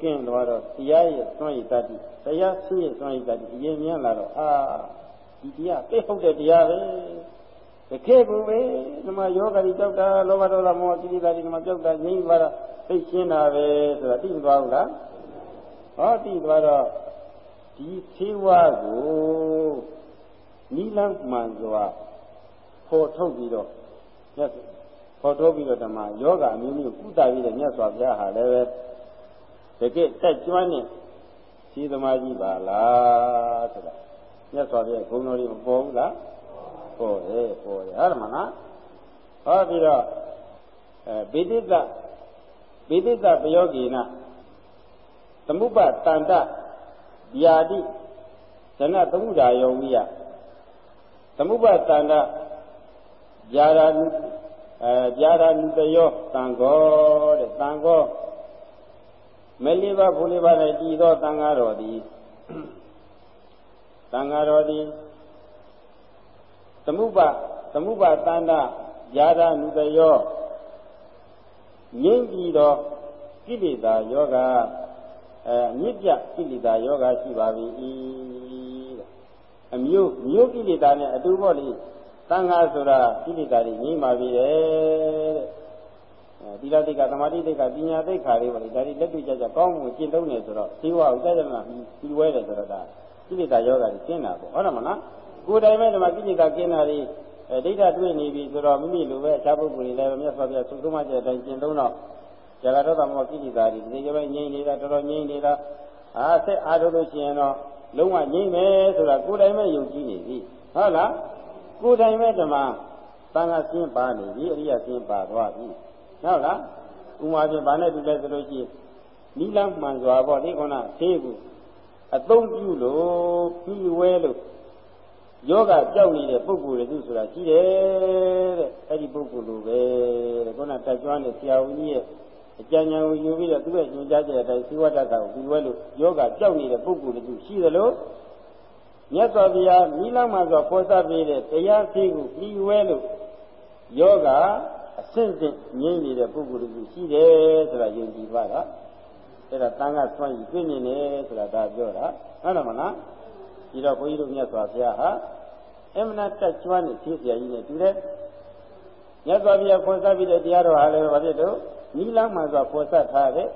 ကင်းသွားတော့တရားရဲ့သွမ်းရည်တတ်တယ်တရားစီရဲ့သွမ်းရည်တတ်တယ်အရင်မြင်လာတော့အာဒီတရားသိဟုတ်တဲ့တရားပဲ တကယ်ကိုပဲဒီမှာယောဂတွေကြောက်တာလောဘဒေါသမောဟကိလေသာတွေဒီမှာကြောက်တာငြိမ်းသွားတာသိရှင်းတာပဲဆိုတာသိမသွားဘူးလားဟောသိသွားတော့ဒီသေးဝါကိုနိလန်းမှန်စွာပေါ်ထုတ်ပြီးတော့မြတ်ခေါ်ထုတ်ပြီးတော့ဓမ္မယောဂအမျိုးမျိုးကုသပြီးတဲ့မြတ်စွာဘုရားဟာလည်းပဲတကယ်တက်ကျွမ်းတဲ့ရှိသမားကြီးပါလားဆိုတာမြတ်စွာဘုရားဂုဏ်တော်ကြီးမပေါ်ဘူးလား ပေါ်တယ်ပေါ်တယ်ဟုတ်တယ်မလားဟောပြီးတော့အဲဗိတိတဗိတိတပယောဂိနသမုပ္ပတန္တဗျာတိဇနသမှုဓာယောဝိယသမုပ္ပတန္တဗျာရာနုအဲဗျာရာနုတယောတံဃောတဲ့တံဃောမလေးပါဘုလေးပါနဲ့တည်သောတန်ဃာတော်သည်တန်ဃာတော်သည် သမုပ္ပသမုပ္ပတန္တယာဒနုတယောငြိမ့်ပြီးတော့ကိလေသာယောဂအဲအမြင့်ပြကိလေသာယောဂရှိပါပြီတဲ့အမျိုးမျိုးကိလေသာနဲ့အတူပေါ့လေသံဃာဆိုတာကိလေသာတွေငြိမ့်ပါပြီတဲ့အဲဒီလာတိတ်ကသမာဓိတိတ်ကပညာတိတ်ခါလေးပေါ့လေဒါတွေလက်တွေ့ကြကြကောင်းမှုကျင့်သုံးနေဆိုတော့ဇေဝဥဒ္ဒနာပြီးဝဲတယ်ဆိုတော့ဒါကိလေသာယောဂတွေကျင်းတာပေါ့ဟုတ်တယ်မလား ကိုယ်တိုင်ပဲဒီမှာကိလေသာကျင်းတာတွေအဲဒိဋ္ဌတွေ့နေပြီဆိုတော့မိမိလိုပဲအခြားပုဂ္ဂိုလ်တွေလည်းမြတ်စွာဘုရားသုသုံးမကျတဲ့အတိုင်းကျင့်သုံးတော့ဇဂတောတမောကိလေသာတွေဒီကြိမ်ငြိမ့်နေတာတော်တော်ငြိမ့်နေတာအာဆက်အားထုတ်လို့ရှိရင်တော့လုံးဝငြိမ့်မယ်ဆိုတာကိုယ်တိုင်ပဲယုံကြည်နေပြီဟုတ်လားကိုယ်တိုင်ပဲဓမ္မသံဃာစင်းပါနေပြီအရိယစင်းပါသွားပြီဟုတ်လားဥမာဖြင့်ဗာနဲ့တူလဲဆိုလို့ရှိရင်နီလမှန်စွာပေါ့ဒီကောနာသေးကူအသုံးပြုလို့ပြီးဝဲလို့ ယောဂကြောက်နေတဲ့ပုဂ္ဂိုလ်တွေသူဆိုတာရှိတယ်တဲ့အဲ့ဒီပုဂ္ဂိုလ်လိုပဲတဲ့ခုနတက်ကြွတဲ့ဆရာဝန်ကြီးရဲ့အကြံဉာဏ်ကိုယူပြီးတော့သူ့ရဲ့ညွှန်ကြားချက်အတိုင်းသီဝတ္တတာကိုပြီးဝဲလို့ယောဂကြောက်နေတဲ့ပုဂ္ဂိုလ်တွေသူရှိသလိုမြတ်စွာဘုရားမိလောင်မှဆိုပေါ်စပ်ပေးတဲ့တရားစီကိုပြီးဝဲလို့ယောဂအဆင့်ဆင့်ငြိမ့်နေတဲ့ပုဂ္ဂိုလ်တွေရှိတယ်ဆိုတာယုံကြည်ပါလားအဲ့ဒါတန်ခါဆွမ်းကြီးပြင်းနေတယ်ဆိုတာဒါပြောတာဟုတ်တယ်မလား ဒီတော့ဘုန်းကြီးတို့မြတ်စွာဘုရားဟာအမှန်တက်ကျွမ်းတဲ့ဖြည့်စရာကြီးနဲ့တူတယ်မြတ်စွာဘုရားပေါ်စပ်ပြီးတဲ့တရားတော်ဟာလည်းဘာဖြစ်လို့မိလောင်မှဆိုပေါ်စပ်ထားတဲ့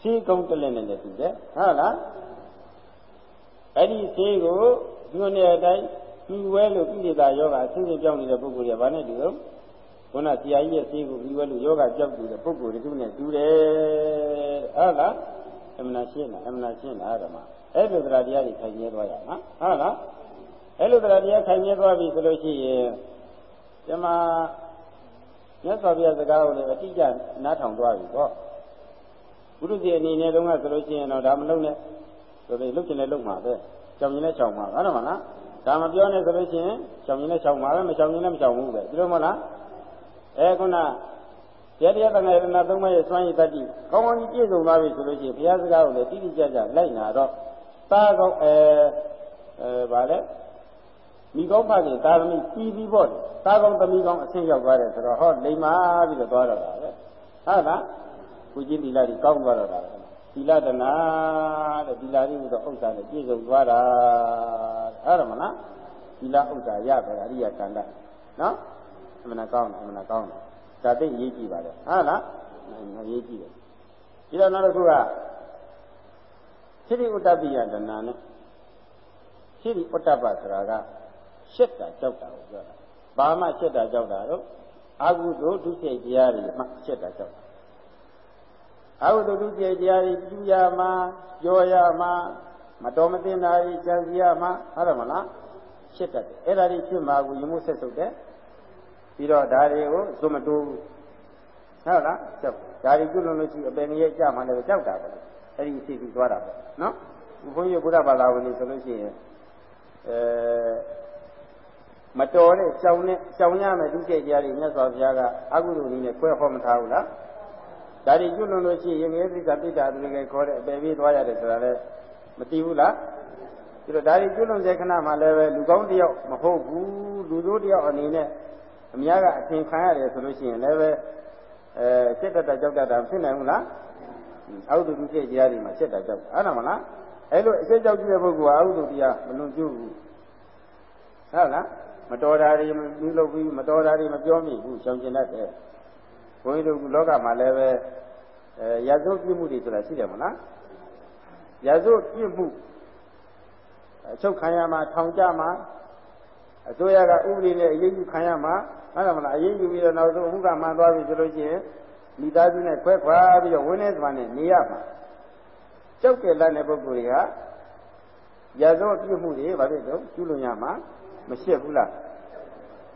စီကုံတလည်းနဲ့တူတယ်ဟုတ်လားအဲ့ဒီဈေးကိုညွှန်တဲ့အတိုင်းဒီဝဲလို့ကိလေသာယောဂအဆင်းရဲပြောင်းနေတဲ့ပုဂ္ဂိုလ်တွေကဘာနဲ့တူလို့ခုနဆရာကြီးရဲ့ဈေးကိုဒီဝဲလို့ယောဂကြောက်နေတဲ့ပုဂ္ဂိုလ်တွေသူနဲ့တူတယ်ဟုတ်လားအမှန်ရှင်းလားအမှန်ရှင်းလားဓမ္မ အဲ့လိုတရားတရားတွေခိုင်မြဲသွားရမှာဟုတ်လားအဲ့လိုတရားတရားခိုင်မြဲသွားပြီဆိုလို့ရှိရင်ဒီမှာမြတ်စွာဘုရားစကားကိုလည်းအတိအကျနားထောင်သွားပြီပေါ့ဘုရုစီအနေနဲ့တော့ဆိုလို့ရှိရင်တော့ဒါမလုံးနဲ့ဆိုပြီးလုတ်ချင်လဲလုတ်မှာပဲကြောင်ရင်လည်းချောင်မှာဟုတ်တယ်မလားဒါမပြောနဲ့ဆိုလို့ရှိရင်ချောင်ရင်လည်းချောင်မှာပဲမချောင်ရင်လည်းမချောင်ဘူးပဲဒီလိုမဟုတ်လားအဲခုနတရားတရားတန်ခါရဏသုံးပါးရဲ့စွမ်းရည်တတ္တိကောင်းကောင်းကြီးပြည့်စုံသွားပြီဆိုလို့ရှိရင်ဘုရားစကားကိုလည်းတိတိကျကျလိုက်နာတော့ တာကောင်းအဲအဲဗါလဲမိကောင်းပါခင်သာသမီပြီးပြီးပေါ့တာကောင်းသမီးကောင်းအဆင့်ရောက်သွားတယ်ဆိုတော့ဟောလိမ္မာပြီးတော့သွားတော့တာပဲဟုတ်လားကိုကြီးတိလာကြီးကောင်းသွားတော့တာပဲသီလတနာတဲ့သီလရင်းဆိုတော့ဥစ္စာနဲ့ပြည့်စုံသွားတာအဲ့ဒါမလားသီလဥစ္စာရပဲအရိယကန္တနော်အမှန်ကောင်းတယ်အမှန်ကောင်းတယ်ဒါသိရေးကြည့်ပါလေဟုတ်လားရေးကြည့်တယ်ဒီတော့နောက်တစ်ခုက သတိဥတ္တပိယတနာနဲ့သတိဥတ္တပဆိုတာကရှက်တာကြောက်တာကိုပြောတာဘာမှရှက်တာကြောက်တာတော့အာဟုတုဒုစိတ်တရားတွေမှရှက်တာကြောက်တာအဝိတ္တုကျေတရားကြီးပြုရမှာပြောရမှာမတော်မတင်တာကြီးကြံစီရမှာဟုတ်တယ်မလားဖြစ်တတ်တယ်အဲ့ဒါကြီးဖြစ်မှာကိုယမှုဆက်ဆုပ်တယ်ပြီးတော့ဒါတွေကိုသွမတိုးဘူးဟုတ်လားကြောက်ဒါတွေကျွလွန်လို့ရှိအပင်ကြီးကြမှာလည်းကြောက်တာပဲ အဲ့ဒီအစီအစီသွားတာပဲနော်ဘုန်းကြီးဘုရားဘာသာဝင်နေဆိုလို့ရှိရင်အဲမတော်တဲ့ကြောင်နဲ့ကြောင်ရမယ်ဒုစိတ်တရားတွေမြတ်စွာဘုရားကအကုသိုလ်နည်းနဲ့ခွဲဟောမထားဘူးလားဒါတွေကျွလွန်လို့ရှိရင်ငယ်သစ္စာပိဋကသူတွေကခေါ်တဲ့အပယ်ပြေးသွားရတယ်ဆိုတာလည်းမသိဘူးလားဒီတော့ဒါတွေကျွလွန်တဲ့ခဏမှလည်းပဲလူကောင်းတယောက်မဟုတ်ဘူးလူဆိုးတယောက်အနေနဲ့အများကအထင်ခံရတယ်ဆိုလို့ရှိရင်လည်းပဲအဲစိတ်တတကြောက်တတ်ဖြစ်နိုင်ဘူးလား အောက်တူစိတ်တရားတွေမှာစိတ်တကြောက်အဲ့ဒါမလားအဲ့လိုအစိတ်ကြောက်ကြည့်တဲ့ပုဂ္ဂိုလ်ကအောက်တူတရားမလွန်ကျူးဘူးဟုတ်လားမတော်တာတွေမပြုလုပ်ဘူးမတော်တာတွေမပြောမိဘူးရှောင်ကျင်တတ်တယ်ဘုန်းကြီးတို့လောကမှာလည်းပဲအဲရာဇဝပြစ်မှုတွေဆိုတာရှိတယ်မလားရာဇဝပြစ်မှုအချုပ်ခံရမှာထောင်ကြမှာအစိုးရကဥပဒေနဲ့အရေးယူခံရမှာဟုတ်တယ်မလားအရေးယူပြီးတော့နောက်ဆုံးဥက္ကမှန်သွားပြီဆိုလို့ရှိရင် မိသားစုနဲ့ခွဲခွာပြီးတော့ဝင်းနေသမားနဲ့နေရမှာကြောက်ကြလက်တဲ့ပုဂ္ဂိုလ်တွေကရာဇဝပြစ်မှုတွေဘာဖြစ်တော့ကျူးလွန်ရမှာမရှိဘူးလား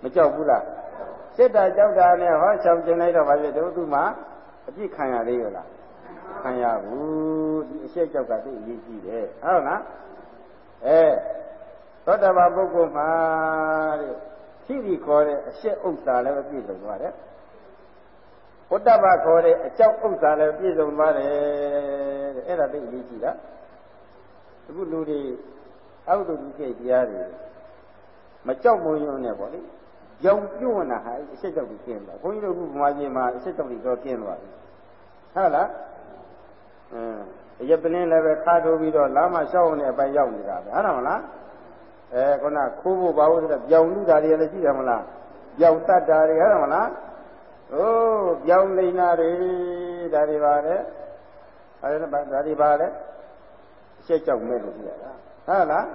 မကြောက်ဘူးလားစစ်တာကြောက်တာနဲ့ဟောချောင်ကျင်လိုက်တော့ဘာဖြစ်တော့သူမှအပြစ်ခံရသေးရလားခံရဘူးဒီအရှက်ကြောက်ကသိအရေးကြီးတယ်ဟုတ်လားအဲသောတပန်ပုဂ္ဂိုလ်မှာတဲ့ရှိပြီခေါ်တဲ့အရှက်ဥစ္စာလည်းပြည့်စုံသွားတယ် ဝတ္တပခေါ်တဲ့အကြောက်ဥစ္စာလည်းပြည့်စုံသွားတယ်တဲ့အဲ့ဒါသိအရေးကြီးတာအခုလူတွေအောက်တူကြီးတရားတွေမကြောက်မွညွန်းနဲ့ပေါ့လေရောင်ပြုတ်နာဟာအဆက်ကြောက်ပြီးကျင်းသွားဘုန်းကြီးတို့ကဗမာပြည်မှာအဆက်ကြောက်ပြီးတော့ကျင်းသွားပြီဟုတ်လားအင်းရပလင်းလည်းပဲခါထိုးပြီးတော့လာမလျှောက်နေအပိုင်းရောက်နေတာပဲဟုတ်တယ်မလားအဲခုနခိုးဖို့ပါဖို့ဆိုတော့ပြောင်လူတာတွေလည်းရှိတယ်မလားပြောင်တတ်တာတွေဟုတ်တယ်မလား ဟိုးပြောင်လိန်တာတွေဒါတွေပါလေအဲဒါဒါတွေပါလေအဆက်ကြောက်မဲ့လို့ပြရတာဟုတ်လား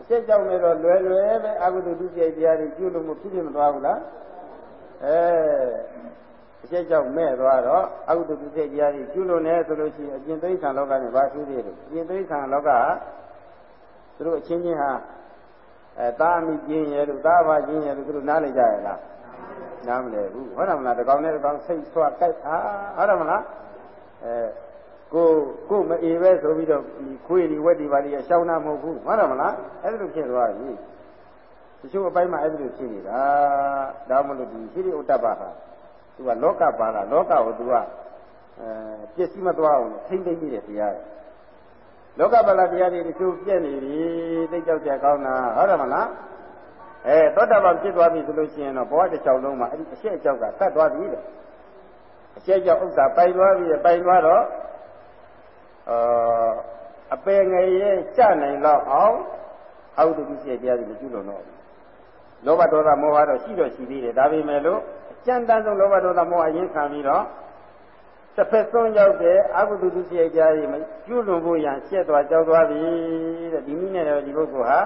အစ်ကြောင့်လည်းတော့လွယ်လွယ်ပဲအကုသိုလ်ဒုစရိုက်တရားတွေကျွလို့မဖြစ်ဖြစ်မသွားဘူးလားအဲအစ်ကြောင့်မဲ့သွားတော့အကုသိုလ်ဒုစရိုက်တရားတွေကျွလို့နေဆိုလို့ရှိရင်အကျင့်သိက္ခာလောကနဲ့ဘာထူးသေးလဲအကျင့်သိက္ခာလောကသူတို့အချင်းချင်းဟာအဲတာမိကျင်းရဲ့လို့တာဘာကျင်းရဲ့လို့သူတို့နားလည်ကြရလား နားမလဲဘူးဟုတ်တယ်မလားတကောင်နဲ့တကောင်စိတ်ဆွာကြိုက်အာဟုတ်တယ်မလားအဲကိုကိုမအေပဲဆိုပြီးတော့ခွေးဒီဝက်ဒီပါလိရှောင်းတာမဟုတ်ဘူးမှန်တယ်မလားအဲ့ဒါလိုဖြစ်သွားပြီတချို့အပိုင်းမှာအဲ့ဒါလိုဖြစ်နေတာဒါမှမဟုတ်ဒီရှိရိဥတ္တပဟာသူကလောကပါလားလောကကိုသူကအဲပစ္စည်းမသွားအောင်ထိမ့်သိမ့်ပြီးတဲ့တရားလောကပလတရားတွေတချို့ပြည့်နေပြီသိကြောက်ကြကောင်းတာဟုတ်တယ်မလား အဲသောတာပန်ဖြစ်သွားပြီဆိုလို့ရှိရင်တော့ဘဝတစ်ချောင်းလုံးမှာအဲ့ဒီအရှက်အကြောက်ကတတ်သွားပြီတဲ့အရှက်ကြောက်ဥစ္စာပိုင်သွားပြီပိုင်သွားတော့အာအပယ်ငယ်ရဲ့ကြနိုင်တော့အောင်အောက်တုပိစေတရားတွေမကျွလို့တော့လောဘဒေါသမောဟတော့ရှိတော့ရှိသေးတယ်ဒါပေမဲ့လို့အကျဉ်းတန်းဆုံးလောဘဒေါသမောဟအရင်ခံပြီးတော့တစ်ဖက်ဆုံးရောက်တဲ့အကုသိုလ်ဒုစရိုက်ကြားကြီးမကျွလွန်ဖို့ရန်ရှက်သွားကြောက်သွားပြီတဲ့ဒီနည်းနဲ့တော့ဒီပုဂ္ဂိုလ်ဟာ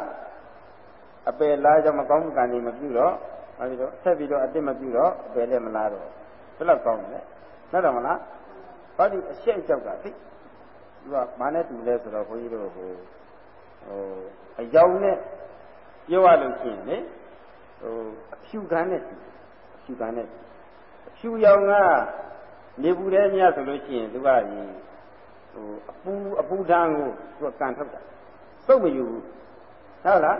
အပယ်လားကြောင့်မကောင်းမှုကံနေမပြုတော့ဘာဖြစ်တော့ဆက်ပြီးတော့အတိတ်မပြုတော့အပယ်လည်းမလားတော့ဘယ်လောက်ကောင်းလဲဟုတ်တယ်မလားဟောဒီအရှက်အကြောက်ကသိသူကဘာနဲ့တူလဲဆိုတော့ဘုန်းကြီးတို့ဟိုဟိုအယောင်နဲ့ပြောရလို့ရှိရင်လေဟိုအဖြူခံနဲ့အဖြူခံနဲ့အဖြူရောင်ကနေပူတဲ့မြတ်ဆိုလို့ရှိရင်သူကဒီဟိုအပူအပူဓာတ်ကိုသူကကန်ထုတ်တာစုပ်မယူဘူးဟုတ်လား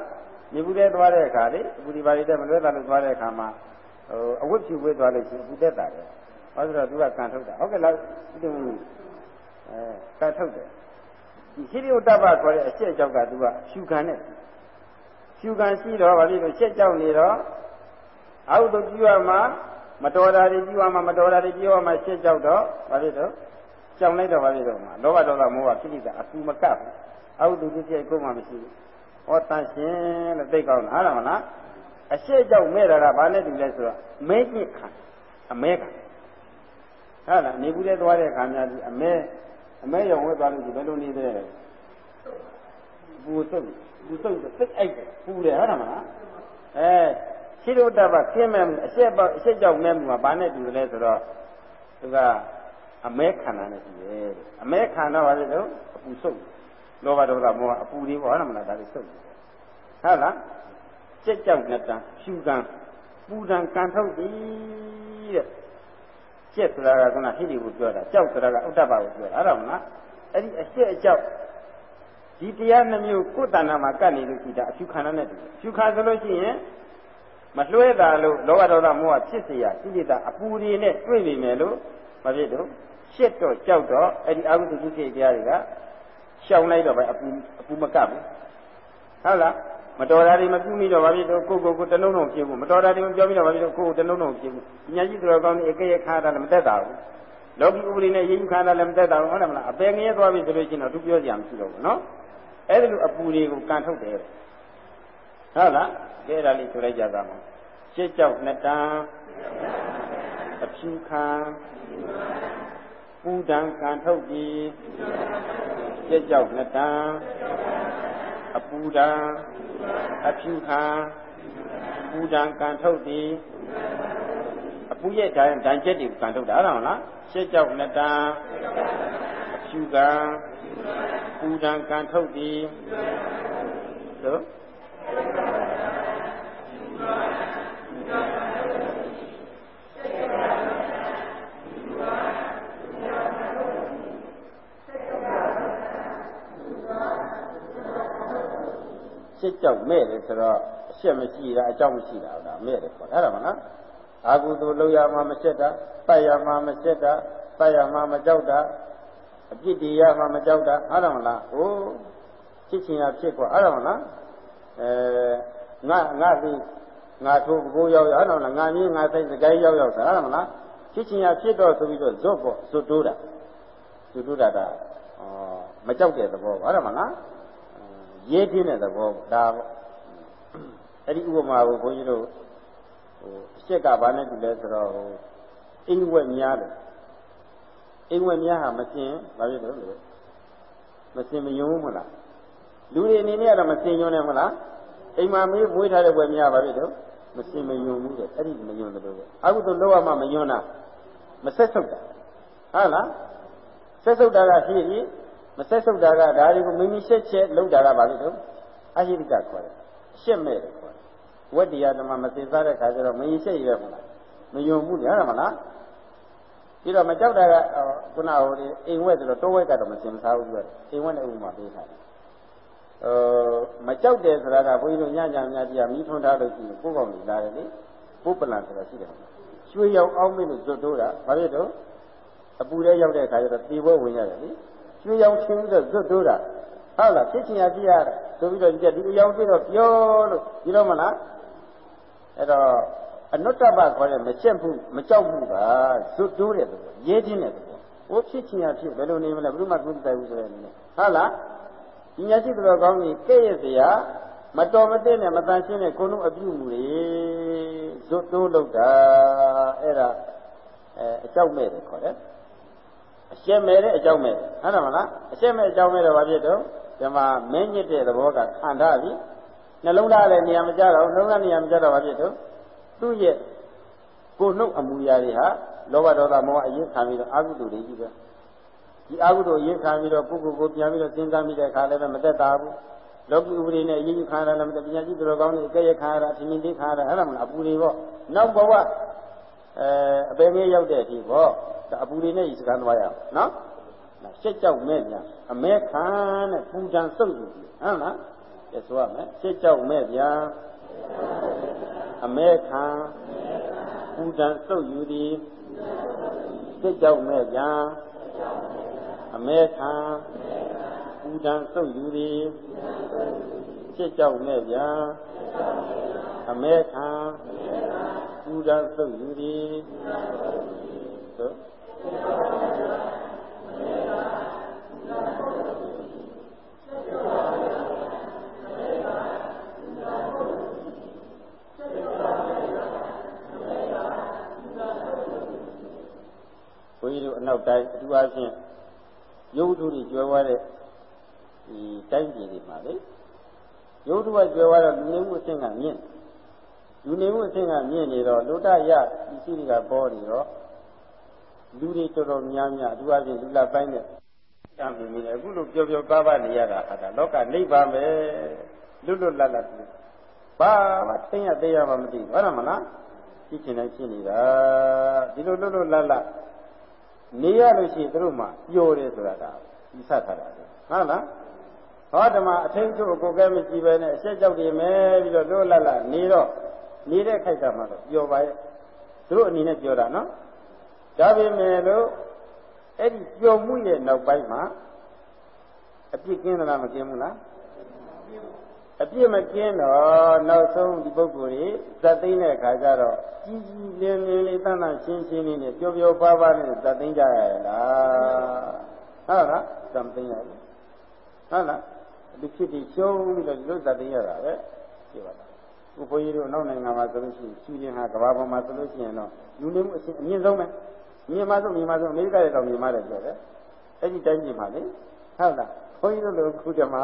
နေပူတဲ့သွားတဲ့အခါလေအပူဒီပါရီတဲ့မလွဲတာလို့သွားတဲ့အခါမှာဟိုအဝတ်ဖြူဝဲသွားလို့ရှိရင်အပူတက်တာလေဟောဆိုတော့သူကကန်ထုတ်တာဟုတ်ကဲ့လားဒီအဲကန်ထုတ်တယ်ဒီဟိရိယတ္တပခေါ်တဲ့အရှက်ကြောက်ကသူကဖြူခံနဲ့ဖြူခံရှိတော့ဗာပြီလို့ရှက်ကြောက်နေတော့အာဟုတုပြုရမှာမတော်တာတွေပြုရမှာမတော်တာတွေပြုရမှာရှက်ကြောက်တော့ဗာပြီတော့ကြောင်လိုက်တော့ဗာပြီတော့မှာလောဘဒေါသမောဟဖြစ်နေတာအပူမကပ်ဘူးအာဟုတုပြုချက်ကိုမှမရှိဘူး ဟောတန်ရှင်လို့သိကောင်းတာဟုတ်လားမလားအရှက်ကြောက်မဲ့တာကဘာနဲ့တူလဲဆိုတော့မဲကျင့်ခံအမဲခံဟုတ်လားနေဘူးတဲ့သွားတဲ့ခါများဒီအမဲအမဲရောင်ဝဲသွားလို့ဒီဘယ်လိုနေသေးလဲပူစုပ်ပူစုပ်စိတ်အိုက်တယ်ပူတယ်ဟုတ်တယ်မလားအဲရှိလို့တပတ်ခင်းမဲ့အရှက်ပေါ့အရှက်ကြောင့်မဲ့မှုမှာဘာနဲ့တူတယ်ဆိုတော့သူကအမဲခန္ဓာနဲ့တူတယ်အမဲခန္ဓာဘာလဲတော့အပူစုပ် လောဘဒေါသမောဟအပူတွေပေါ့ဟုတ်တယ်မလားဒါတွေစုပ်ဟုတ်လားကြက်ကြောက်နဲ့တန်ဖြူကံပူဒံကံထုတ်သည်တဲ့ကျက်ဆိုတာကကဟိတိကိုပြောတာကြောက်ဆိုတာကဥဒ္ဒပကိုပြောတာအဲ့ဒါမလားအဲ့ဒီအရှက်အကြောက်ဒီတရားနှမျိုးကိုယ်တဏ္ဍာမှာကပ်နေလို့ရှိတာအဖြူခန္ဓာနဲ့တူဖြူခါဆိုလို့ရှိရင်မလွှဲတာလို့လောဘဒေါသမောဟဖြစ်เสียကိလေသာအပူတွေနဲ့တွေ့နေမယ်လို့မဖြစ်တော့ရှက်တော့ကြောက်တော့အဲ့ဒီအကုသိုလ်စိတ်တရားတွေက ရှောင်လိုက်တော့ပဲအပူအပူမကပ်ဘူးဟုတ်လားမတော်တာတွေမပြုမိတော့ဘာဖြစ်တော့ကိုကိုကိုတလုံးလုံးဖြစ်ဘူးမတော်တာတွေမပြောမိတော့ဘာဖြစ်တော့ကိုကိုတလုံးလုံးဖြစ်ဘူးပညာရှိသူတော်ကောင်းတွေအကဲ့ရဲ့ခါတာလည်းမတက်တာဘူးလောကီဥပဒေနဲ့ရေးယူခါတာလည်းမတက်တာဘူးဟုတ်တယ်မလားအပယ်ငရဲသွားပြီဆိုလို့ရှိရင်တော့သူပြောစရာမရှိတော့ဘူးနော်အဲ့ဒါလိုအပူတွေကိုကန်ထုတ်တယ်ဟုတ်လားကဲဒါလေးဆိုလိုက်ကြသားမှာရှစ်ကြောက်နှစ်တန်းအဖြူခံ ပူဒံကန်ထုတ်ပြီးရှစ်ကြောက်နှစ်တန်းအပူဒံအဖြူခံပူဒံကန်ထုတ်သည်အပူရဲ့ဒဏ်ဒဏ်ချက်တွေကိုကန်ထုတ်တာဟုတ်လားရှစ်ကြောက်နှစ်တန်းအဖြူခံပူဒံကန်ထုတ်သည်သို့ ရှစ်ကြောက်မဲ့တယ်ဆိုတော့အရှက်မရှိတာအကြောင်းမရှိတာဒါမဲ့တယ်ခေါ်တယ်အဲ့ဒါမလားအာဟုသူလောက်ရမှာမရှက်တာပတ်ရမှာမရှက်တာပတ်ရမှာမကြောက်တာအပြစ်တွေရမှာမကြောက်တာအဲ့ဒါမလားဟိုဖြစ်ချင်ရဖြစ်ကွာအဲ့ဒါမလားအဲငါငါသူငါထိုးကိုရောက်ရောက်အဲ့ဒါမလားငါမြင်းငါစိတ်စကိုင်းရောက်ရောက်တာအဲ့ဒါမလားဖြစ်ချင်ရဖြစ်တော့ဆိုပြီးတော့ဇွတ်ပေါ့ဇွတ်တိုးတာဇွတ်တိုးတာဒါမကြောက်တဲ့သဘောပါအဲ့ဒါမလား ရေးပြင်းတဲ့သဘောဒါပေါ့အဲ့ဒီဥပမာကိုဘုန်းကြီးတို့ဟိုအစ်စ်ကဘာနဲ့တူလဲဆိုတော့ဟိုအင်းဝက်များတယ်အင်းဝက်များဟာမစင်ဘာဖြစ်လို့လဲမစင်မယုံဘူးမလားလူတွေအနေနဲ့ကတော့မစင်ယုံနဲ့မလားအိမ်မှာမေးမွေးထားတဲ့ဝက်များဘာဖြစ်လို့မစင်မယုံဘူးတဲ့အဲ့ဒီမယုံတယ်လို့ပဲအခုဆိုလောက်ရမှမယုံတာမဆက်ဆုပ်တာဟုတ်လားဆက်ဆုပ်တာကရှိရင်မ ဆက်ဆုပ်တာကဒါတွေကိုမိမိရှက်ချက်လောက်တာကဘာဖြစ်လို့အဟိရိကခေါ်တယ်ရှက်မဲ့တယ်ခေါ်တယ်ဝတ္တရားဓမ္မမသိစားတဲ့ခါကျတော့မရင်ရှက်ရမလားမယုံဘူးညရမလားပြီးတော့မကြောက်တာကခုနဟိုအိမ်ဝက်ဆိုတော့တိုးဝက်ကတော့မစင်မစားဘူးပြောတယ်အိမ်ဝက်နဲ့ဥပမာပေးထားတယ်ဟိုမကြောက်တယ်ဆိုတာကဘုန်းကြီးတို့ညညများကြီးကမိထွန်းထားလို့ရှိရင်ကိုယ်ကောင်းနေလာတယ်လေပုပ္ပလံဆိုတာရှိတယ်ရွှေရောက်အောင်မင်းလို့ဇွတ်တိုးတာဘာဖြစ်တော့အပူထဲရောက်တဲ့အခါကျတော့တေဘွဲဝင်ရတယ်လေ ရွှေရောင်ချင်းပြီးတော့ဇွတ်တိုးတာဟုတ်လားဖြစ်ချင်ရဖြစ်ရဆိုပြီးတော့ဒီဒီအယောင်ပြတော့ပြောလို့ဒီတော့မလားအဲ့တော့အနုတ္တပခေါ်တဲ့မချက်မှုမကြောက်မှုကဇွတ်တိုးတဲ့သဘောရေးခြင်းတဲ့သဘောဟိုဖြစ်ချင်ရဖြစ်ဘယ်လိုနေမလဲဘယ်သူမှကုသတိုက်ဘူးဆိုတဲ့အနေနဲ့ဟုတ်လားဒီညာရှိတော်ကောင်းကြီးကဲ့ရဲ့စရာမတော်မတဲ့နဲ့မတန်ရှင်းတဲ့ကိုယ်လုံးအပြုမှုတွေဇွတ်တိုးလောက်တာအဲ့ဒါအဲအကြောက်မဲ့တယ်ခေါ်တယ် အရှက်မဲ့တဲ့အကြောက်မဲ့ဟုတ်တယ်မလားအရှက်မဲ့အကြောက်မဲ့တော့ဘာဖြစ်တော့ဒီမှာမင်းညစ်တဲ့သဘောကခံထားပြီနှလုံးသားလည်းနေရာမကျတော့နှလုံးသားနေရာမကျတော့ဘာဖြစ်တော့သူ့ရဲ့ကိုယ်နှုတ်အမူအရာတွေဟာလောဘဒေါသမောဟအရင်ခံပြီးတော့အာဟုတုတွေကြီးပဲဒီအာဟုတုအရင်ခံပြီးတော့ကိုယ်ကိုယ်ကိုပြန်ပြီးတော့စဉ်းစားမိတဲ့အခါလည်းမသက်သာဘူးလောကီဥပဒေနဲ့အရေးကြီးခံရတာလည်းမသက်ပညာရှိသူတော်ကောင်းတွေအကဲရခံရတာအထင်မြင်သိခံရတာအဲ့ဒါမလားအပူတွေပေါ့နောက်ဘဝအဲအပေငယ်ရောက်တဲ့အထိပေါ့ ဒါအပူတွေနဲ့ဤစကားသွားရအောင်နော်ရှက်ကြောက်မဲ့ညာအမဲခံနဲ့ပူဒံစုပ်ယူဟုတ်လားကျဆိုရမယ်ရှက်ကြောက်မဲ့ဗျာအမဲခံပူဒံစုပ်ယူသည်ရှက်ကြောက်မဲ့ဗျာအမဲခံပူဒံစုပ်ယူသည်ရှက်ကြောက်မဲ့ဗျာအမဲခံပူဒံစုပ်ယူသည်သို့ ဘုန်းကြီးတို့အနောက်တိုင်းအထူးအားဖြင့်ရုပ်ထုတွေကျွဲဝါတဲ့ဒီတိုင်းပြည်တွေမှာလေရုပ်ထုကကျွဲဝါတော့လူနေမှုအဆင့်ကမြင့်လူနေမှုအဆင့်ကမြင့်နေတော့လူတရပစ္စည်းတွေကပေါ်နေတော့ လူတွေတော်တော်များများအထူးအားဖြင့်လူလာပိုင်းနဲ့တမ်းပြီးနေအခုလိုပျော်ပျော်ပါးပါးနေရတာဟာဒါလောကနိဗ္ဗာန်ပဲလွတ်လွတ်လပ်လပ်ဘာမှသိရသေးရမှမသိဘူးဟုတ်တယ်မလားဖြစ်ချင်တိုင်းဖြစ်နေတာဒီလိုလွတ်လွတ်လပ်လပ်နေရလို့ရှိရင်တို့မှပျော်တယ်ဆိုတာကယူဆထားတာလေဟုတ်လားဟောဓမ္မအထိန်ချုပ်ကိုကဲမရှိပဲနဲ့အဆက်ကြောက်နေမယ်ပြီးတော့တို့လတ်လတ်နေတော့နေတဲ့ခိုက်တာမှတော့ပျော်ပါရဲ့တို့အနေနဲ့ပြောတာနော် ဒါပေမဲ့လို့အဲ့ဒီပျော်မှုရဲ့နောက်ပိုင်းမှာအပြစ်ကင်းသလားမကင်းဘူးလားအပြစ်မကင်းတော့နောက်ဆုံးဒီပုဂ္ဂိုလ်ကြီးဇတ်သိမ်းတဲ့အခါကျတော့ကြီးကြီးလင်းလင်းလေးတန်းတန်းရှင်းရှင်းလေးနဲ့ပျော်ပျော်ပါးပါးနဲ့ဇတ်သိမ်းကြရလားဟုတ်လားဇတ်သိမ်းရတယ်ဟုတ်လားဒီဖြစ်ပြီးရှုံးပြီးတော့ဒီလိုဇတ်သိမ်းရတာပဲပြပါလားဥပ္ပယတို့နောက်နိုင်ငံမှာဆိုလို့ရှိရင်ရှူရင်ဟာကဘာပေါ်မှာဆိုလို့ရှိရင်တော့လူနေမှုအရှင်အမြင့်ဆုံးပဲ မြန်မာဆုံးမြန်မာဆုံးအမေရိကရဲ့တော့မြန်မာတယ်ပြောတယ်အဲ့ဒီတိုင်းပြည်မှာလေဟုတ်လားခွန်ကြီးတို့လိုခုတည်းမှာ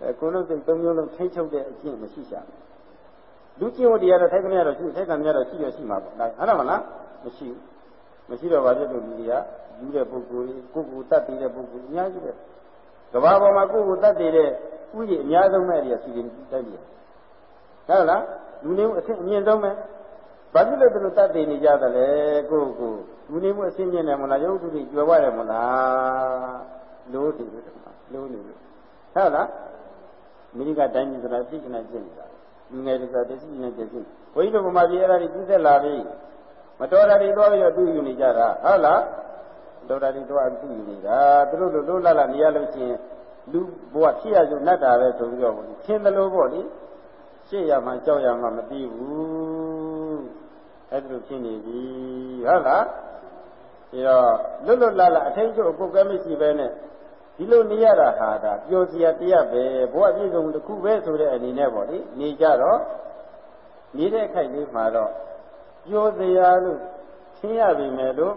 အဲကိုလို့စိတ်သုံးမျိုးလုံးထိချုပ်တဲ့အကျင့်မရှိရှာလူကျင့်ဝတ်တရားတော့ထိုက်ကမရတော့ရှိထိုက်ကမရတော့ရှိရရှိမှာပေါ့ဒါဟုတ်တယ်မလားမရှိမရှိတော့ဘာဖြစ်လို့လူတွေကယူတဲ့ပုဂ္ဂိုလ်ကိုကိုယ်ကိုတတ်တည်တဲ့ပုဂ္ဂိုလ်အများကြီးပဲကဘာပေါ်မှာကိုယ့်ကိုတတ်တည်တဲ့ဥကြီးအများဆုံးပဲအရာစီရင်တိုက်ပြီဟုတ်လားလူနေမှုအဆင့်အမြင့်ဆုံးပဲ ဘာဖြစ်လို့ဒီလိုတတ်တည်နေကြသလဲကိုယ့်ကိုလူနေမှုအဆင့်မြင့်တယ်မလားရုပ်တုတွေကျွယ်ဝရတယ်မလားလို့ဒီလိုလို့နေလို့ဟုတ်လားအမေရိကတိုင်းပြည်ဆိုတာသိချင်တယ်ဖြစ်နေတာလူငယ်တွေဆိုတာသိချင်တယ်ဖြစ်နေဘုန်းကြီးတို့ဗမာပြည်အဲ့ဒါတွေကြီးသက်လာပြီမတော်တာတွေတော့ပြီးတော့သူ့ယူနေကြတာဟုတ်လားတော်တာတွေတော့သူ့ယူနေတာသူတို့လိုလိုလာလာနေရလို့ရှိရင်လူဘဝဖြစ်ရစုနတ်တာပဲဆိုပြီးတော့သင်တယ်လို့ပေါ့လေရှေ့ရမှကြောက်ရမှမသိဘူး အဲ့ဒါလိုဖြစ်နေပြီဟုတ်လားပြီးတော့လွတ်လွတ်လပ်လပ်အထိတ်ချုပ်ပုတ်ကဲမရှိပဲနဲ့ဒီလိုနေရတာဟာဒါပျော်စရာတရားပဲဘဝပြည့်စုံတစ်ခုပဲဆိုတဲ့အနေနဲ့ပေါ့လေနေကြတော့နေတဲ့ခိုက်လေးမှာတော့ပျော်စရာလို့သိရပြီမယ်လို့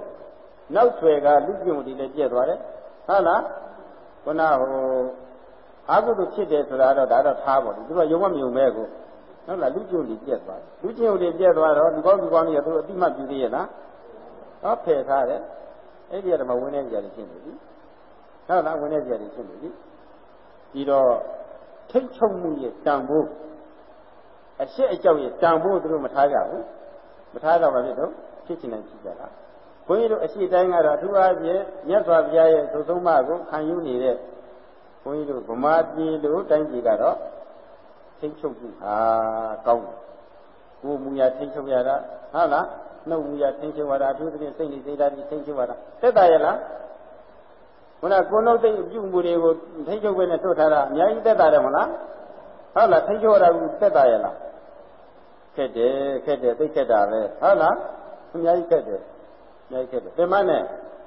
နောက်ဆွဲကလူပြုံဒီလည်းပြည့်သွားတယ်ဟုတ်လားခုနဟိုအာဟုတုဖြစ်တယ်ဆိုတာတော့ဒါတော့ထားပါဘူးသူကယုံမမြုံမဲကို ဟုတ်လားလူပြုံဒီပြည့်သွားတယ်လူပြုံဒီပြည့်သွားတော့ဒီကောင်းဒီကောင်းကြီးကသူအတိမတ်ပြုသေးရဲ့လားဟောဖယ်ထားတယ်အဲ့ဒီကတော့ဝင်နေကြတယ်ရှင်းနေပြီဟုတ်လားဝင်နေကြတယ်ရှင်းနေပြီဒီတော့ထိတ်ချုံမှုရဲ့တန်ဖိုးအရှိအကြောက်ရဲ့တန်ဖိုးသူတို့မထားကြဘူးမထားတော့ဘာဖြစ်တော့ဖြစ်ချင်တယ်ဖြစ်ကြတာဘုန်းကြီးတို့အရှိတိုင်းကတော့အထူးအားဖြင့်မြတ်စွာဘုရားရဲ့သုဆုံးမကိုခံယူနေတဲ့ဘုန်းကြီးတို့ဗမာပြည်တို့တိုင်းပြည်ကတော့ ထိတ်ချုပ်မှုဟာကောင်းတယ်ကိုယ်မူရထိတ်ချုပ်ရတာဟုတ်လားနှုတ်မူရထိတ်ချုပ်ရတာအထူးသဖြင့်စိတ်နေစိတ်ဓာတ်ကြီးထိတ်ချုပ်ရတာသက်သာရလားခုနကိုယ်နှုတ်သိပြုမှုတွေကိုထိချုပ်ပဲနဲ့ထုတ်ထားတာအများကြီးသက်သာတယ်မလားဟုတ်လားထိချုပ်ရတာကသက်သာရဲ့လားခက်တယ်ခက်တယ်သိခက်တာပဲဟုတ်လားအများကြီးခက်တယ်အများကြီးခက်တယ်ဒီမှနဲ့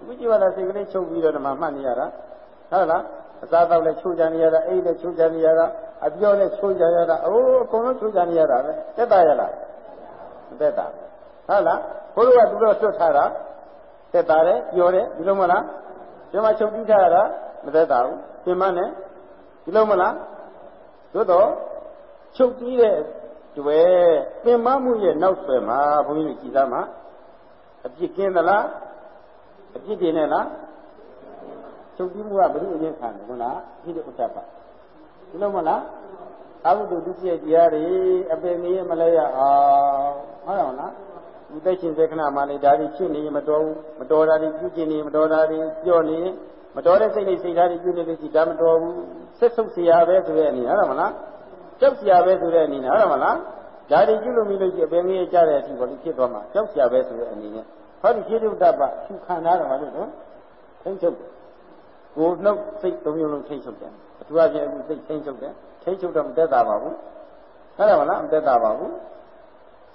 ဝိจิဝါဒစိတ်ကလေးချုပ်ပြီးတော့ဓမ္မမှတ်နေရတာဟုတ်လားအစားတော့လည်းချိုးကြနေရတာအိတ်လည်းချိုးကြနေရတာ အပြောလည်းချိုးကြရတာအိုးအကုန်လုံးချိုးကြနေရတာပဲတက်တာရလားမတက်တာဟုတ်လားဘုရားကသူတို့တွတ်ထားတာတက်တာတယ်ပြောတယ်ဒီလိုမလားဒီမှာချုပ်ပြီးထားရတာမတက်တာဘူးပြင်မနဲ့ဒီလိုမလားသို့တော့ချုပ်ပြီးတဲ့တွေ့ပင်မမှုရဲ့နောက်ဆွဲမှာဘုန်းကြီးတို့ကြည်သားမှာအပြစ်ကင်းသလားအပြစ်တင်နဲ့လားချုပ်ပြီးမှုကဘယ်လိုအရင်ခံလဲဟုတ်လားဒီလိုဥစ္စာပါ ဒီလိုမလားအဘုဒ္ဓဒုတိယတရားတွေအပင်မီးမလဲရအောင်ဟုတ်ရောလားဒီသက်ရှင်စေခဏမှလေဒါတွေဖြစ်နေရင်မတော်ဘူးမတော်တာတွေပြုကျင်နေမတော်တာတွေပြော့နေမတော်တဲ့စိတ်နဲ့စိတ်ဓာတ်တွေပြုနေလို့ရှိဒါမတော်ဘူးဆက်ဆုပ်เสียပဲဆိုတဲ့အနေဟုတ်တယ်မလားကြောက်เสียပဲဆိုတဲ့အနေနဲ့ဟုတ်တယ်မလားဒါတွေပြုလို့မိလို့ရှိအပင်ငယ်ကြတဲ့အထိပေါ်လို့ဖြစ်သွားမှာကြောက်เสียပဲဆိုတဲ့အနေနဲ့ဟောဒီခြေတုဒ္ဒပဖြူခံထားတယ်မလို့နော်ထိမ့်ချုပ်တယ်ကိုနှုတ်စိတ်သုံးမျိုးလုံးထိမ့်ချုပ်တယ် အထူးအဖြင့်အခုစိတ်ထိမ့်ချုပ်တယ်ထိမ့်ချုပ်တော့မသက်သာပါဘူးဟုတ်တယ်မလားမသက်သာပါဘူး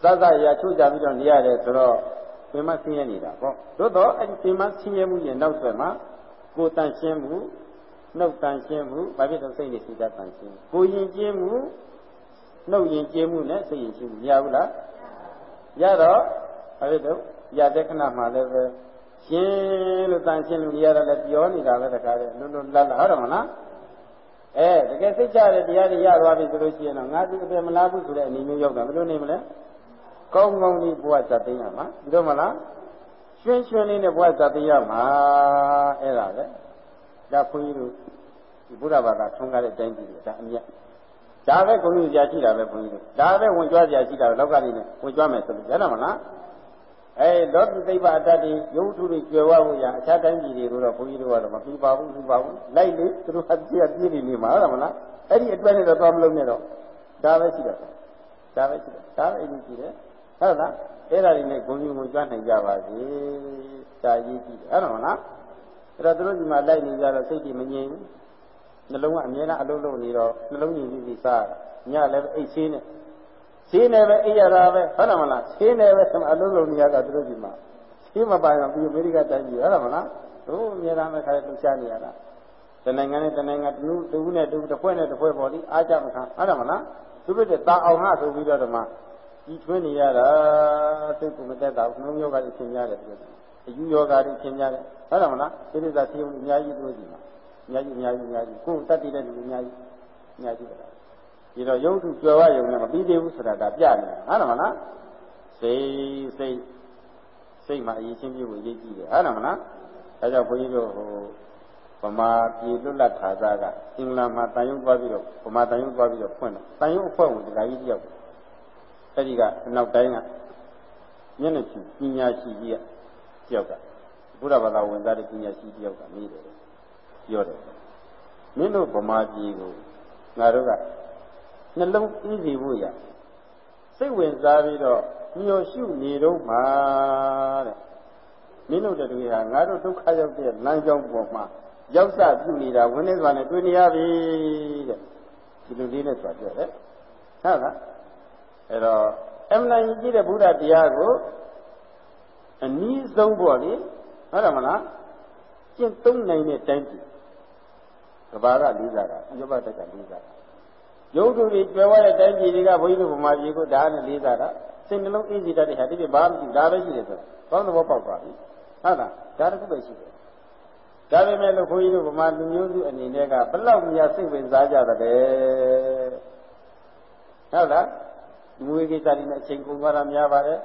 သတ်သရာချိုးကြပြီးတော့နေရတယ်ဆိုတော့ပင်မဆင်းရဲနေတာပေါ့သို့တော့အဲ့ဒီပင်မဆင်းရဲမှုရဲ့နောက်ဆက်မှာကိုယ်တန်ရှင်းမှုနှုတ်တန်ရှင်းမှုဘာဖြစ်လို့စိတ်နဲ့စိတ်တန်ရှင်းကိုယဉ်ကျေးမှုနှုတ်ယဉ်ကျေးမှုနဲ့စိတ်ယဉ်ကျေးမှုမရဘူးလားရတော့ဘာဖြစ်လို့ရတဲ့ခဏမှလည်းပဲရှင်းလို့တန်ရှင်းလို့ရတာလည်းပြောနေတာပဲတခါလေလွတ်လွတ်လပ်လပ်ဟုတ်တယ်မလား အဲတကယ်စိတ်ချတဲ့တရားတွေရသွားပြီဆိုလို့ရှိရင်တော့ငါဒီအပေမလားဘူးဆိုတဲ့အနေမျိုးရောက်တာဘယ်လိုနေမလဲကောင်းကောင်းလေးဘဝဇာသိရမှာဒီတော့မလားရွှင်ရွှင်လေးနဲ့ဘဝဇာသိရမှာအဲ့ဒါပဲဒါခွန်ကြီးတို့ဒီဘုရားဘာသာထုံးကားတဲ့တိုင်းပြည်တွေဒါအမြတ်ဒါပဲခွန်ကြီးကြာရှိတာပဲခွန်ကြီးတို့ဒါပဲဝင်ကြွားကြာရှိတာလောက်ကလေးနဲ့ဝင်ကြွားမယ်ဆိုလို့ရတော့မလား အဲလောကီသိပ္ပအတ္တတွေရုပ်ထုတွေကျွယ်ဝဖို့ရအခြားတိုင်းပြည်တွေကိုတော့ဘုန်းကြီးတို့ကတော့မပြီးပါဘူးပြီးပါဘူးလိုက်လေသူတို့အပြည့်အပြည့်နေနေမှာဟုတ်မလားအဲ့ဒီအတွက်နဲ့တော့သွားမလုံးနဲ့တော့ဒါပဲရှိတယ်ဒါပဲရှိတယ်ဒါပဲအရင်ရှိတယ်ဟုတ်လားအဲ့ဒါတွေနဲ့ဂုဏ်ယူကိုကြွနိုင်ကြပါစေဒါရေးကြည့်တယ်ဟုတ်မလားအဲ့တော့သူတို့ဒီမှာလိုက်နေကြတော့စိတ်ကြီးမငြိမ်ဘူးနှလုံးကအမြဲတမ်းအလုံးလုံးနေတော့နှလုံးကြီးပြီးစားညလည်းအိတ်ဆေးနဲ့ ဆေးနဲ့ပဲအိပ်ရတာပဲဟုတ်တယ်မလားဆေးနဲ့ပဲအလုံးလုံးနေရတာသူတို့ဒီမှာဆေးမပိုင်အောင်ပြီးအမေရိကတိုင်းပြည်ဟုတ်တယ်မလားတို့အများအားပဲခါလှူရှားနေရတာတနိုင်ငံနဲ့တနိုင်ငံတလူတူနဲ့တူတစ်ဖွဲ့နဲ့တစ်ဖွဲ့ပေါ်ဒီအားကြမခံဟုတ်တယ်မလားသူတို့တဲ့တာအောင်ဟာဆိုပြီးတော့ဒီမှာကြီးထွေးနေရတာစိတ်ကမတက်တာနှုံယောဂတွေဖြစ်များတယ်သူတို့အယူယောဂတွေဖြစ်များတယ်ဟုတ်တယ်မလားဒီလိုသာသိုံအများကြီးတို့ဒီမှာအများကြီးအများကြီးအများကြီးကိုယ်တတ်တည်တဲ့လူအများကြီးအများကြီးပဲ ဒီတော့ယုံထုကြွယ်ဝယုံနဲ့မပြီးသေးဘူးဆိုတာဒါပြနေတာဟုတ်တယ်မလားစိတ်စိတ်စိတ်မှာအရေးချင်းပြဖို့ရေးကြည့်တယ်ဟုတ်တယ်မလားဒါကြောင့်ဘုန်းကြီးတို့ဟိုဗမာပြည်လွတ်လပ်ခါသားကအင်္ဂလန်မှာတန်ရုံသွားပြီးတော့ဗမာတန်ရုံသွားပြီးတော့ဖွင့်တယ်တန်ရုံအဖွဲ့ဝင်ဒကာကြီးတယောက်အဲ့ဒီကအနောက်တိုင်းကမျက်နှာကြည့်ပညာရှိကြီးကတယောက်ကဘုရားဘာသာဝင်သားတဲ့ပညာရှိတယောက်ကနေတယ်ပြောတယ်မင်းတို့ဗမာပြည်ကိုငါတို့က နှလုံးအေးစီဖို့ရစိတ်ဝင်စားပြီးတော့မျောရှုနေတော့မှာတဲ့မင်းတို့တူဟာငါတို့ဒုက္ခရောက်တဲ့လမ်းကြောင်းပေါ်မှာရောက်စပြုနေတာဝင်းနေစွာနဲ့တွေ့နေရပြီတဲ့ဒီလိုလေးနဲ့ဆိုပြောတယ်ဟုတ်လားအဲ့တော့အမှန်ကြီးကြည့်တဲ့ဘုရားတရားကိုအနည်းဆုံးပေါ့လေဟုတ်တယ်မလားကျင့်သုံးနိုင်တဲ့တိုင်းပြည်ကဘာကလေးစားတာဥပ္ပတက်ကလေးစားတာ ရုပ်ထုတွေကျွယ်ဝတဲ့တိုင်းပြည်တွေကဘုန်းကြီးတို့ဗမာပြည်ကိုဒါနဲ့လေးစားတာစိတ်နှလုံးအေးစီတတ်တဲ့ဟာဒီပြဘာမှမရှိဒါပဲရှိတယ်ဆိုတာကောင်းသဘောပေါက်သွားပြီဟုတ်လားဒါတခုပဲရှိတယ်ဒါပေမဲ့လို့ဘုန်းကြီးတို့ဗမာလူမျိုးစုအနေနဲ့ကဘလောက်များစိတ်ဝင်စားကြတယ်ဟုတ်လားဒီဝေကိစ္စတွေနဲ့အချိန်ကုန်သွားတာများပါတယ်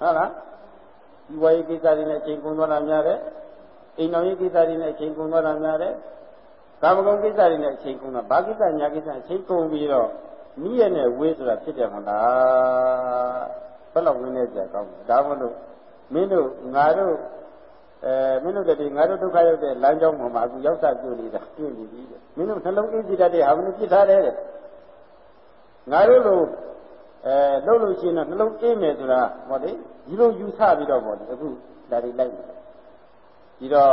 ဟုတ်လားဒီဝေကိစ္စတွေနဲ့အချိန်ကုန်သွားတာများတယ်အိမ်တော်ရေးကိစ္စတွေနဲ့အချိန်ကုန်သွားတာများတယ် ကာမဂုဏ်ကိစ္စတွေနဲ့အချိန်ကုန်တာဘာကိစ္စညာကိစ္စအချိန်ကုန်ပြီးတော့မိရနဲ့ဝေးဆိုတာဖြစ်တယ်မလားဘယ်လောက်ဝင်းနေကြကောင်းဒါမလို့မင်းတို့ငါတို့အဲမင်းတို့တည်းငါတို့ဒုက္ခရောက်တဲ့လမ်းကြောင်းပေါ်မှာအခုရောက်စားပြုနေတာပြုနေပြီမင်းတို့နှလုံးအေးကြည့်တတ်တဲ့ဟာမင်းပြစ်ထားတယ်တဲ့ငါတို့လိုအဲလှုပ်လို့ရှိရင်တော့နှလုံးအေးမယ်ဆိုတာဟောလေဒီလိုယူဆပြီးတော့ပေါ့လေအခုဒါတွေလိုက်နေဒီတော့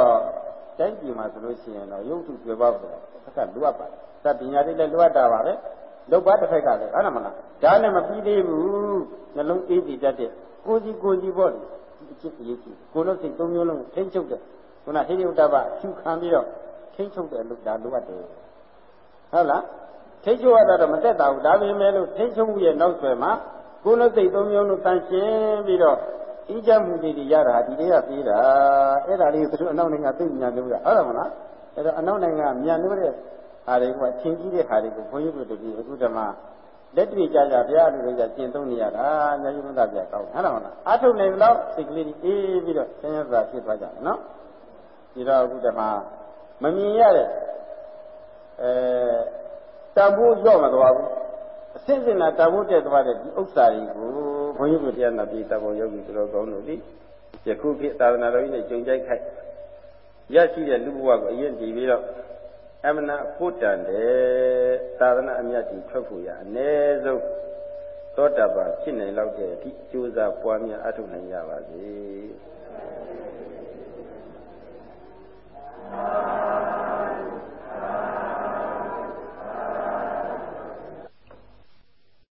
တိုင်းပြည်မှာဆိုလို့ရှိရင်တော့ရုပ်ထုတွေ့ပေါက်ဆိုတော့တစ်ခါလိုအပ်ပါတယ်။သတ်ပညာတွေလည်းလိုအပ်တာပါပဲ။လုတ်ပါတစ်ဖက်ကလည်းဟုတ်တယ်မလား။ဒါနဲ့မပြီးသေးဘူး။နှလုံးအေးစီတတ်တဲ့ကိုကြီးကိုကြီးပေါ့လေ။အချစ်အရေးကြီးကိုလို့စိတ်သုံးမျိုးလုံးထိမ့်ချုပ်တဲ့ခုနဟိရိဥဒ္ဒပဖြူခံပြီးတော့ထိမ့်ချုပ်တဲ့လူဒါလိုအပ်တယ်။ဟုတ်လား။ထိမ့်ချုပ်ရတာတော့မတက်တာဘူး။ဒါပေမဲ့လို့ထိမ့်ချုပ်မှုရဲ့နောက်ဆွဲမှာကိုလို့စိတ်သုံးမျိုးလုံးတန်ရှင်းပြီးတော့ ဤကြမှုတွေရတာဒီတွေကပြေးတာအဲ့ဒါလေးကိုသူတို့အနောက်နိုင်ငံသိဉာဏ်လို့ရဟုတ်တယ်မလားအဲ့တော့အနောက်နိုင်ငံမြတ်လို့တဲ့ဟာတွေကထင်ကြီးတဲ့ဟာတွေကိုဘုန်းကြီးတို့တပည့်အခုဓမ္မလက်တွေ့ကြကြဘုရားလူတွေကကျင့်သုံးနေရတာညာယုံတာပြကောင်းဟုတ်တယ်မလားအထုနိုင်တော့စိတ်ကလေးအေးပြီးတော့ဆင်းရဲစွာဖြစ်သွားကြတယ်နော်ဒီတော့အခုဓမ္မမမြင်ရတဲ့အဲတန်ဖိုးရော့မသွားဘူး အစစ်စစ်နာတန်ဖိုးတက်သွားတဲ့ဒီဥစ္စာတွေကိုဘုန်းကြီးတို့တရားနာပြီးတဘောယောဂီသူတော်ကောင်းတို့ဒီယခုခေတ်သာသနာတော်ကြီးနဲ့ကြုံကြိုက်ခိုက်ရရှိတဲ့လူဘဝကိုအရင်တည်ပြီးတော့အမနာဖို့တန်တယ်သာသနာအမြတ်ကြီးထွက်ဖို့ရအ ਨੇ ဆုံးသောတာပန်ဖြစ်နိုင်လောက်တဲ့အထိကြိုးစားပွားများအထောက်နိုင်ကြပါစေ။